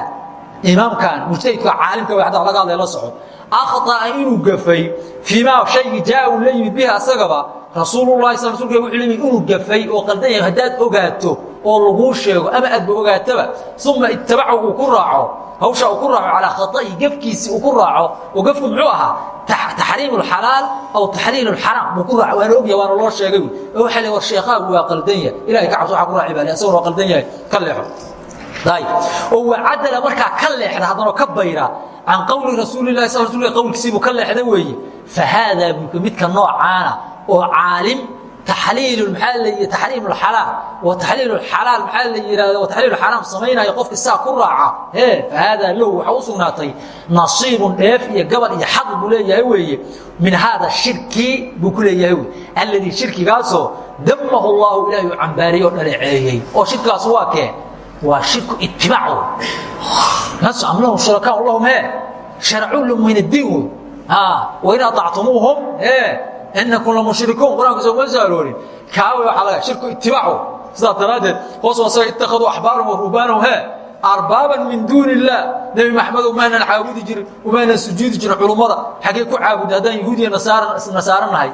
imaamkan mujtahidka caalimka wa hadda laga hadlay la soco akhطa'a inuu gafay fii maa shaygii jaa uu la yimid bihi asagaba rasuululahi sal rasulka wuxuu la yimid inuu gafay oo qaldan yahay haddaad ogaato oo laguu sheego ama aadba ogaataba uma ittabaca uu ku raaco hawsha uu ku raaco calaa khata'i gafkiisii uu ku raaco oo gafku muxuu ahaa taxriim اxalaal aw taxliil اxaraam buu ku raac waana ogya waana loo sheegay oo waxa le war sheekaagu waa qaldan yahay ilahay ka cabso waa ku raaci baa asaguna waa qaldan yahay ka leexo oo wacadala markaa ka leexda haddanoo ka bayra can qowli rasuulilahi rsulka qowlkiisiibuu ka leexda weeye. Fahaadaa buka midka noocaana oo caalim taxliil maxaa la taxriim alxalaal wa taxliil alxalaal maxaa la yidhahda wa taxliil alxaraam samaynaya qofki saa ku raaca. Hee fahaadaa low waxaa u sugnaatay nasiibun dheef iyo gabal iyo xaq buu leeyahay weeye. Min haada shirki buu ku leeyahay wey alladii shirkigaasoo damahu allahu ilaahay u cambaariyey oo dhaleeceeyey. Oo shirkigaas waa kee waa shirku itibaac nasu am lahum shurakaa lahum he sharacuu lahum min addiin wey wain aطactumuuhum e inakum lamushrikuun qur'aanka soo ma soo aroorin kaawe laga shirku itibaac sidaa daraaddeed hoos asaga ittakhaduu axbaarahum wa ruhbaanahum he arbaaban min duuni illaah nebi maxamedow maanan caabudi jirin umaanan sujuudi jirin culummada xaggee ku caabudi haddaan yahuudiya nasaaro nahay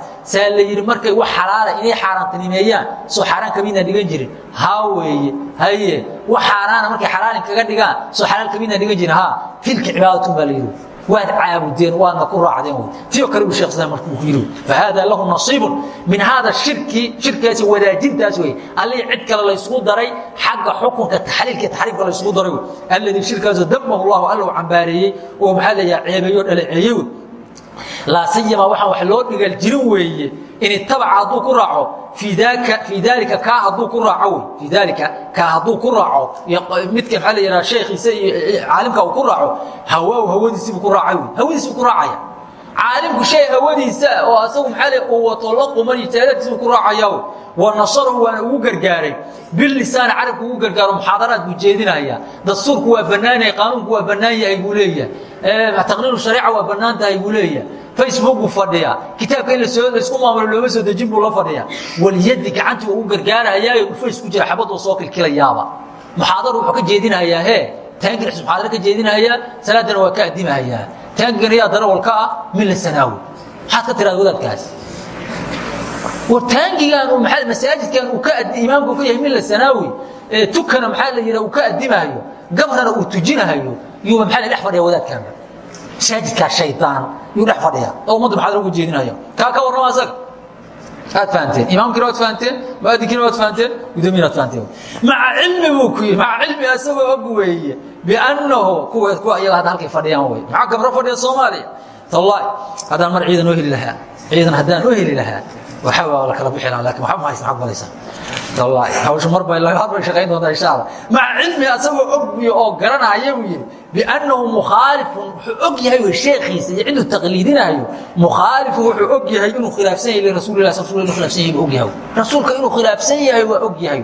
la yidhi markay wax xalaala inay xaaraantinimeeyaan soo xaaraan kamidnaan dhigan jirin. Haa weeye haye wax xaaraana markay xalaalin kaga dhigaan soo xalaal kamidnaan dhigan jirin. Ha tilka cibaadatun baa la yidhi waad caabudeen waadna ku raacdeen wy tiyo kale sheekh islaam markuu ku yidhi fahaada lahu nasiibun min haada shirki shirkaasi wadaajintaas wey allihii cid kale laysugu daray xagga xukunka taxliilka taxriimka laysugu daray wey alladii shirkaasoo damahu allahu alla u cambaareeyey oo maxaa leeyaha ceebeeyo dhaleeceeyey wey laa siyama waxaan wax loo dhigal jirin weeye in itabaca hadduu ku raaco fii daalika kaa hadduu ku raaco fii daalika kaa ku raaco midka maxaa la sheekhiisa caalimka uu ku raaco hawaahu hawadiisiibuu ku raacay wey ku raacaya caalimku shay hawadiisa oo asagu maxaa le uu wato la quman ijtihaadaadkiisuu ku raacaya wa nasarahu waana ugu gargaaray. Bilisaani carabku ugu gargaaro muxaadaraad buu jeedinaya. Dastuurku waa bannaan yahay qaanuunku waa bannaan yahay buu leeyahay. Taqniinu shariica waa bannaan tahay buu leeyahay. Facebook buu fadhiyaa. Kitaabka in la isku maamulo looma soo dejin buu la fadhiyaa. Walyadi gacantii ugu gargaarahayaayo dhufays ku jira xabad uu soo kilkilayaaba. Muxaadar wuxuu ka jeedinahayaa hee taangir muxaadara ka jeedinahayaa salaadana waa ka addimahayaa taangigan yaa darawalka ah mila sanaawi maxaad ka tiraada wadaadkaas. Wartaangigan masaajidkan uu ka imaamku ka yahay mila sanaawi tukana maxaa la yidhaha uu ka addimahayo gabrana uu tujinahayo yuuba maxaa la dhex fadhiya wadaadkaanba masaajidkaa shaydaan yuu dhex fadhiya. Oo ummaddu maxaa lagu jeedinaya. Kaa ka warrama asaga. Aad fahanteen. Imaamkiina waad fahanteen muadinkiina waad fahanteen gudoomiyina waad fahanteen. Maca cilmi buu ku yidhi maca cilmi asagoo og weeye biannahu kuwa kuwa iyaga hadda halkay fadhiyaan wey maxaa gabro fadhiya soomaaliya tallahi haddaan mar ciidan oo heli lahaa ciidan haddaan oo heli lahaa waxa waa la kala bixi lahaa laakiin waxba ma haysan xag balaysaa tallahi hawsha mar bay had bay shaqayn doontaa insha allah maca cilmi asagoo ogbiyo oo garanaya buu yidhi biannahu mukhaalifun wuxuu og yahay wey sheekhiisa iyo ciduu taqliidinayo mukhaalifun wuxuu og yahay inuu khilaafsan yahay lirasuulilah rasul inuu khilaafsan yahay buu og yahay rasuulka inuu khilaafsan yahay waa og yahay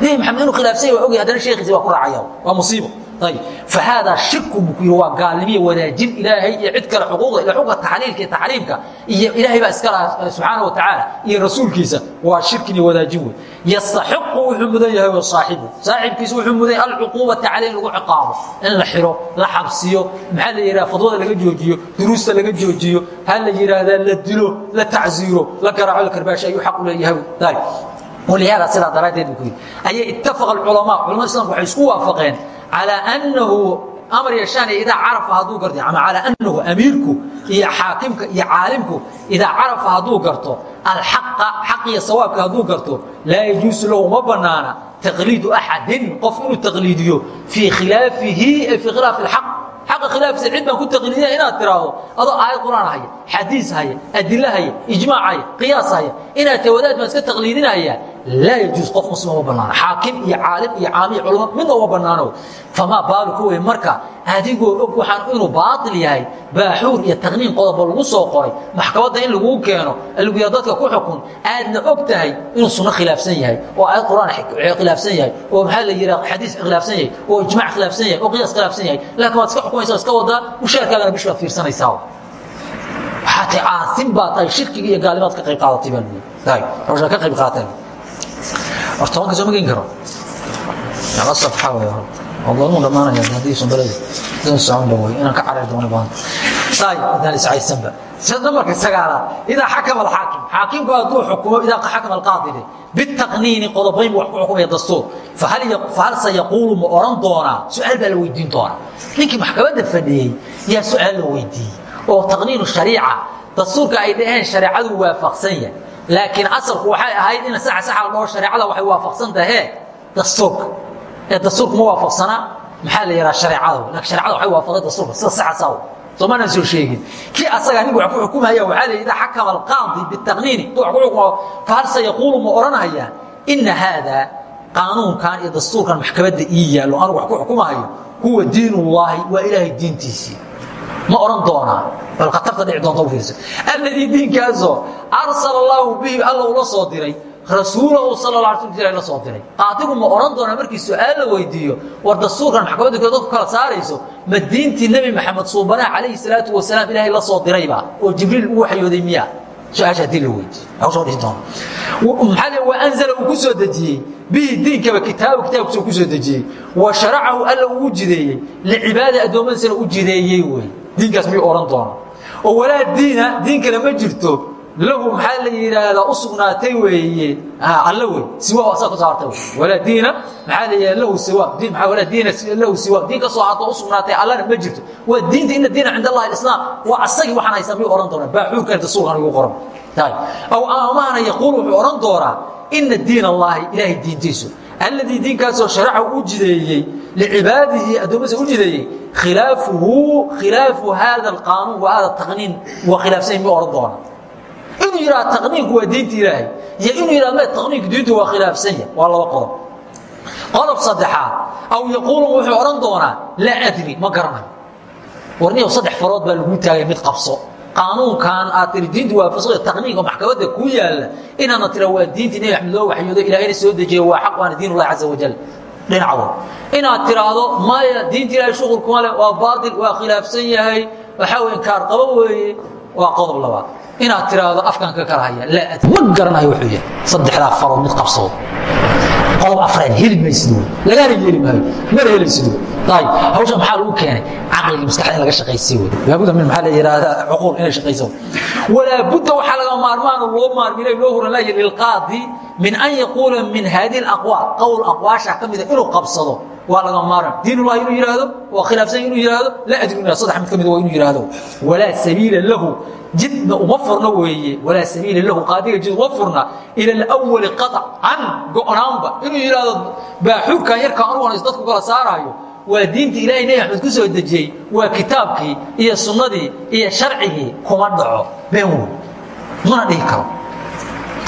nebi maxamed inuu khilaafsan yahay waa og yahay haddana sheekhiisa waa ku raacaya. Waa musiibo. Ayb fahaadaa shirku buu ku yidhi waa gaalnimiya wadaajin ilaahay iyo cid kale xuquuqda ila xuquuqa taxliilka iyo taxriimka iyo ilaahay baa iska laha subxaana wa tacaala iyo rasuulkiisa. Waa shirkin iyo wadaajin wey yastaxiqu wuxuu mudan yahay wa saaxibu. Saaxibkiisa wuxuu mudan yahay alcuquubata caleyh in lagu ciqaabo. In la xiro la xabsiyo maxaa la yidhaha fadwada laga joojiyo duruusta laga joojiyo ha la yidhaahdaa la dilo la tacziiro la garaaco la karbaashi ayuu xaq u leeyahay. Ayb lihaadaa sidaa daraaddeed bu ku yidhi. Ayay ittafaqa alculamaa culamada islamka waxay isku waafaqeen calaa annahu amar yashaan iyo idaa carafa hadduu garto ama calaa annahu amiirku iyo xaakimka iyo caalimku idaa carafa hadduu garto alxaqa xaq iyo sawaabka hadduu garto laa yajuusu lahu ma bannaana taqliidu axadin qof inuu taqliidiyo fii khilaafihi ay fii khilaafi alxaq. Xaqa khilaafkiisa cid baan ku taqliidiya inaad tiraahdo adoo aayad quraan haya xadiis haya adilo haya ijmaac haya qiyaas haya inaad tahay wadaad baan iska taqliidinaya laa yajuus qof muslima uma banaano xaakim iyo caalim iyo caami culamo midna uma banaano famaa baalu ku wey marka adigoo og waxaan inuu baail yahay baaxuur iyo taqniin qodoba lagu soo qoray maxkamadda in laguu keeno lagu yaa dadka ku xukun aadna og tahay inuu sunno khilaafsan yahay oo aayad qur'aan khilaafsan yahay oo maxaa la yidhaha xadiis khilaafsan yahay oo ijmaac khilaafsan yahay oo qiyaas khilaafsan yahay laakiin waad iska xukumaysaa iska wadaa mushaarkaagana bish baad fiirsanaysaa waxaa tahay aasin baa tahay shirkiga iyo gaalimaad ka qayb qaadatay baa hawshaa ka qayb qaatay war tobanka soo ma geen karo asab waxaa weeye oo goormuu dhammaanaya haddii sunbalada idan socon dhow wey inaan ka carar doono baan. Saay haddaan iscaysanba sida marka sagaalaad idaa xakama alxaakim xaakimku hadduu xukumo idaa xakama alqaadide bitaqniini qodobayn buu wax ku xukumaya dastuur. Fahal sayaquulu ma oran doonaa su'aal baa la weydiin doonaa ninkii maxkamadda fadhiyey yaa su'aal la weydiiyey. Oo taqniinu shariica dastuurka ay dhaheen shareecadu waafaqsan yahay laakiin asalku waxay ahayd in saxa saxa la dhaho shareecada waxay waafaqsan tahe dastuurka ee dastuurku ma waafaqsana? Maxaa la yidhaha shareecada laakiin shareecada waxay waafaqday dastuurka sida saxa sawa soomaanan soo sheegin. Kii asagaa ninku wax ku xukumaya waxaa la yidhaha xakama alqaadi bitaqniini duu wax ku xukumo fahal sayaquulu ma odhanaya ina haada qaanuunkan iyo dastuurkan maxkamadda ii yaallo. Anigu wax ku xukumahayo huwa diinullaahi waa ilaahay diintiisii ma oran doonaa? Bal khatarta dhici doonta u fiirso alladii diinkaasoo arsala allaahu bihi alla ula soo diray rasuulahu sal la ala la soo diray. Qaadigu ma oran doonaa markii su'aal la weydiiyo war dastuurkan maxkamadda dadku kala saarayso ma diintii nebi maxamed suubanaha calayhi salaatu wasalaam ilaahay la soo dirayba oo jibriil uu waxyooday miya. Su'aasha haddii la weydiiyo. Hawsha dhihi doona maxaa le wa anzala uu ku soo dejiyey. Bihi diinkaba kitaabu kitaabkiisa ku soo dejiyey. Wa sharacahu alla uu jideeyey. Licibaada addoommadiisana u jideeyey wey diinkaas miyuu odhan doona oo walaa diina diin kale ma jirto. Lahu maxaa la yidhaahdaa? U sugnaatay weeye. Alla wey. Siwa asaa ka soo hartay walaa diina maxaa la yidhahda lahu siwa diin maxaa walaa diina? Lahu siwa diin ka soo harto u sugnaatay allana ma jirto. Waa diinta ina diina cinda allahi alislaam. Waa asagii waxaan haysaa miyuu odhan doonaa? Baaxuurkan rasuulkan igu qoran. Aw aamaana yaquul wuxuu odhan doonaa ina diin allahi ilaahay diintiisu alladii diinkaasoo sharaca u jideeyey licibaadihi addoommadiisa u jideeyey khilaafuhu khilaafu hada alqaanuun wa hada taqniin waa khilaafsan miyuu odhan doonaa inuu yidhaha taqniinku waa diinta ilaahay iyo inuu yidhaha me taqniinku diintu waa khilaafsan yahay waa laba qodob qodob saddexaad aw yaquulu wuxuu odhan doonaa laa adri ma garanayo warniyow saddex farood baa lagu taagay mid qabso qaanuunkan aad tiri diintu waa fasqiga taqniinka maxkamadda ku yaalla inaadna tira waa diintii nebi axmed loo waxyoodo ilaahayna soo dejiye waa xaq waana diin ullahi caza wajal dhinacdood inaad tiraahdo maya diinta ilaahay shuqul kuma leh waa baatil waa khilaafsan yahay waxaa wey inkaar qabo weeye waa qodob labaad inaad tiraahdo afkan ka kala haya laa ma garanayo wuxuu yahay saddexdaa farood mid qabsado qodob afraad heli maysid lagaana yeeli maayo mana helaysid ayib hawsha maxaa lagu keenay? Caqliga maskaxda in laga shaqaysiy wey laabudda min maxaa la yidhaahdaa cuquul inay shaqayso walaa budda waxaa laga maarmaano loo maarminay loo huran laaya lilqaadi min an yaquula min hadihi alaqwaal qowl aqwaasha ka mida inuu qabsado waa laga maaran diinullahi inuu yidhaahdo waa khilaafsan inuu yidhaahdo laa adri ina saddex mid ka mida waa inuu yidhaahdo walaa sabiila lahu. Jidna uma furna weeye. Walaa sabiila lahu. Qaadiga jid uma furna. Ila alawali qaطcan go'naanba inuu yidhaahdo baaxuurkan yarkaan anugu is dadku kala saaraayo. Waa diinta ilaahay nebi axmed ku soo dejiyey. Waa kitaabkii iyo sunnadii iyo sharcigii kuma dhaco. Been wey mana dhihi karo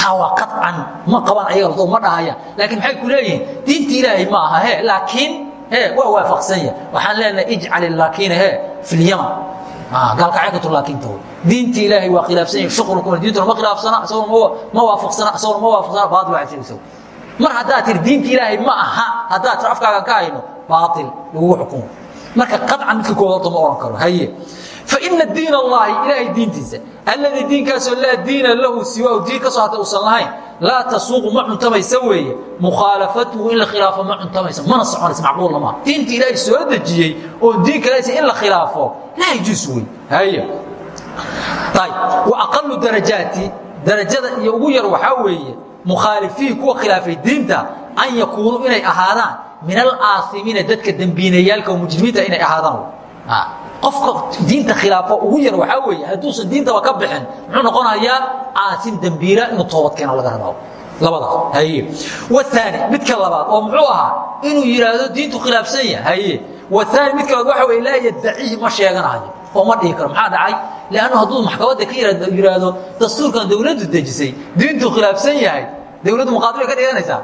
taa waa qaطcan ma qabaan ayaga ma dhahayaan laakiin maxay ku leeyihiin diinta ilaahay ma aha he. Laakiin he waa waafaqsan yahay waxaan leenahay ijcal laakiina he fi lyaman gaalkacakatu laakiinta diinta ilaahay waa khilaafsan yahay shuqulkuna diintuna ma khilaafsana isaguna ma waafaqsana isaguna ma waafaqsana baatil waa sheegaysa mar haddaad tiri diinta ilaahay ma aha haddaad tiri afkaaga ka hayno baatil lagugu xukumo marka qaطcan midka kooda horta ma ohan karo haye faina diin allahi ilaahay diintiisa alladii diinkaasoo laa diina lahu siwaahu diin ka soo hatay uusan lahayn laa tasuuqu ma cuntamaysa weeye mukhaalafatuhu in la khilaafo ma cuntamaysa mana soconaysa macquulna maaha diinta ilaahay soo dejiyey oo diin la khilaafo laa yajuus wa aqalu darajaati darajada ugu yar waxaa weeye mukhaalifiin kuwa khilaafay diinta an yakuunuu inay ahaadaan min alaasimiina dadka dembiinayaalka mujrimiinta inay ahaadaan qofka diinta khilaafo ugu yar waxaa weeye hadduusan diintaba ka bixin muxuu noqonayaa aasim dembiila inuu toobad keeno laga rabaa. Labada haye. Waani midka labaad oo muxuu ahaa inuu yidhaahdo diintu khilaafsan yahay haye. Waani midka labaad waxa weye laa yaddacihi ma sheeganayo oo ma dhihi karo maxaa dhacay? Leannu hadduu maxkamadda ka yidhaahdo dastuurkan dawladdu dejisay diintuu khilaafsan yahay. Dawladdu muqaabil bay ka dhiganaysaa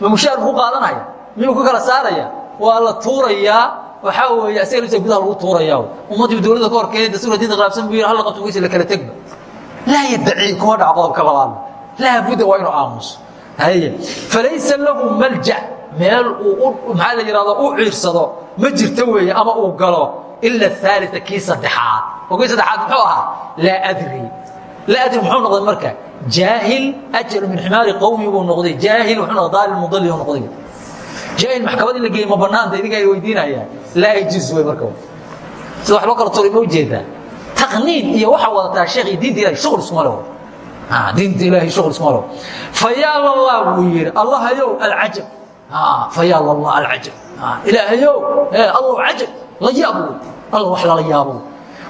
ma mushaar ku qaadanaya miyuu ka kala saaraya? Waa la tuurayaa waxaa weeye isaga lisa gudaha lagu tuurayaa ummaddiibu dawladda ka horkeeday dastuurka diinta khilaafsan buu yidhi halla qabto weyse la kala tegba laa yaddaci kuma dhaco qodobka labaad laa budda waa inuu aamuso. Haye falaysa lahu malja. Meel uu maxaa la yidhahdo u ciirsado ma jirto weeye ama uu galo ila aalia kii saddexaad. Oo kii saddexaad muxuu ahaa? Laa adri. Laa adri muxuu noqday marka? Jaahil ajalu min ximaari qowmi buu noqday. Jaahil wuxuu noqday daalil mudalli buu noqday jaahil maxkamad in la geeyey ma bannaanta idinka ay weydiinayaan. Laa yajuus wey marka sida wax loo kala turay ma u jeedaa taqniin iyo waxaa wadataa sheekh iyo diinta ilahay shughul iskuma leho diinta ilaahay shughul iskuma leho fayaa lallah buu yidhi allahayow alcajab fayaa lallah alcajab ilaahayow allahu cajab la yaabo alla wax lala yaabo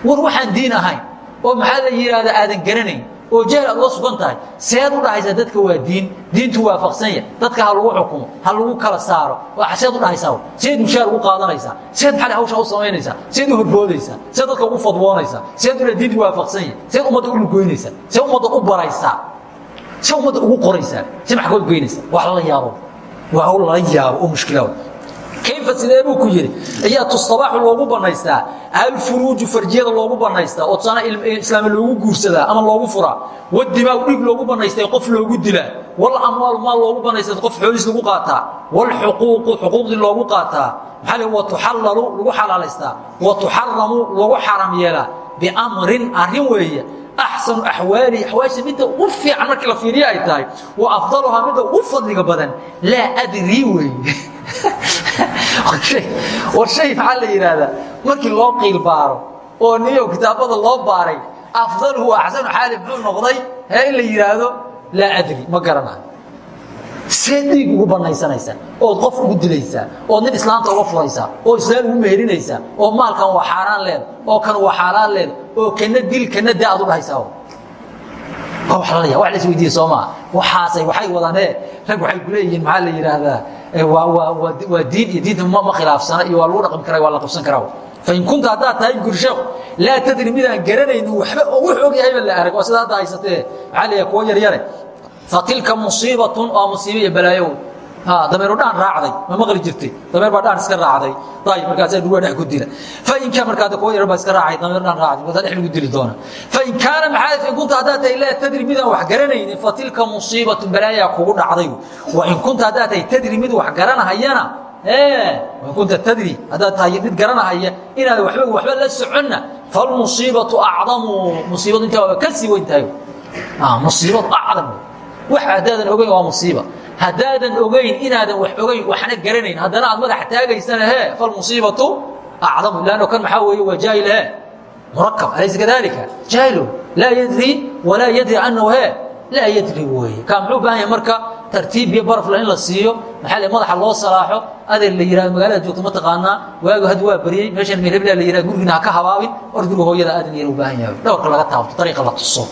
war waxaan diin ahayn oo maxaa la yidhaahdaa aadan garanayn oo jahil aad uga sugan tahay seed u dhahaysaa dadka waa diin diintu waafaqsan ya dadka ha lagu xukumo ha lagu kala saaro seed u dhahaysaa seed mushaar ugu qaadanaysaa seed maxaa hawshaa u samaynaysaa seed u horboodaysaa seed dadka ugu fadwoonaysaa seed ula diintu waafaqsan ya seed ummadda u lugoynaysaa seed ummadda u baraysaa see ummadda ugu qoraysaa see maxkaad goynaysaa wax lala yaabo waa hawl lala yaabo oo mushkilaa kayfa sidee buu ku yidhi? Ayaa tustabaaxu loogu banaystaa alfuruuju farjiyada loogu banaystaa oo tusaana islaami loogu guursadaa ama loogu furaa. Wadimaau dhig loogu banaystay qof loogu dilaa. Walamwaalu maal loogu banaystay qof xooliis lagu qaataa. Walxuquuqu xuquuqdii loogu qaataa. Maxaa wa tuxallalu lagu xalaalaystaa. Wa tuxaramu lagu xaram yeelaa. Biamrin arrin weeye axsanu axwaalihi axwaasha midda ugu fiican markii la fiiriyo ay tahay wa afdaluhaa midda ugu fadliga <laughs> <laughs> war shay maxaa la yidhaahdaa markii loo qiil baaro oo niyo kitaabada loo baaray afdaluhu axsanu xaali muxuu noqday hee in la yidhaahdo laa adri ma garanayo see dhiig ugu banaysanaysaa ood qof ugu dilaysaa ood nin islaamta uga furaysaa oo islaam ugu meerinaysaa oo maalkan waa xaaraan leeda oo kan waa xaaraan leeda oo kana dil kana daa aad u dhahaysaa wa la isweydiiye soo maa waxaasay waxay wadaan rag waxay ku leeyihiin maxaa la yidhaahdaa waa diin iyo diinta ma khilaafsana iyo waa lagu dhaqmi kara waa la qabsan karaa. Fain kunta haddaad tahay gursheekhu laa tadri midaan garanaynin waxba ugu xoog yahayba la arag. Waa sida hadda haysatee la kuwa yaryare fatilka musiibatun waa musiiba iyo balaayo dameeru dhaan raacday ma maqli jirtay. Dameer baa dhaan iska raacday. Ayib markaasaa dhugaa dhex ku dila. Fain kaan markaa kuwa yar baa iska raacay dameer dhaan raacday markaasaa dhex lagu dili doona. Fain kaana maxaa fain kunta haddaad tahay laa tadri midaan wax garanaynin fatilka musiibatun balaayaa kugu dhacday. Wa in kunta haddaad tahay tadri mid wax garanahayana in kunta tadri haddaad tahay mid garanahaya inaad waba waxba la soconna. Falmusiibatu acdamu musiibadu intaa waaba ka sii weyn tahay. Musiibadu acdam wax haddaadan ogeyn waa musiiba haddaadan ogayn inaadan wax ogayn waxna garanayn. Haddana aad madaxa taagaysana he falmusiibatu acdamu lanno kan maxaa weeye waa jaahil he. Murakab alaysa kadalika jaahilo laa yadri walaa yadri annahu he. Laa yadri weeye kaa muxuu baahan marka tartiib iyo barafla in la siiyo maxaa le madaxa loo salaaxo adeer la yihahdo magaalada joogto ma taqaanaa waagu had waa baryey meeshan meelhebla la yihahdo gurigina ha ka habaabin ordigu hooyada aadan yar u baahan yahay. Dhowrka laga taabto dariiqa la tuso.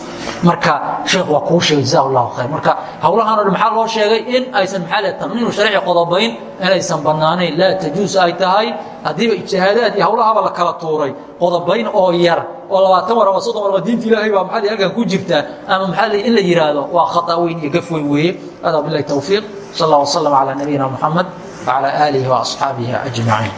Marka sheekh waa kuu sheegay jazaa allahu khayr. Marka hawlahan o dhan maxaa loo sheegay? In aysan maxaa le taqniinu sharci qodobayn inaysan bannaanayn. Laa tajuus ay tahay haddiiba ijtihaadaad iyo hawlahaba la kala tuuray qodobayn oo yar oo labaatan war ama soddon war waa diinta ilaahay baa maxaa halkan ku jirta ama maxaa in la yidhaahdo waa khata weyn iyo gaf weyn weeye hada billahi tawfiiq sal allah wasalam calaa nabiyina muxamed وعلى آله وأصحابه أجمعين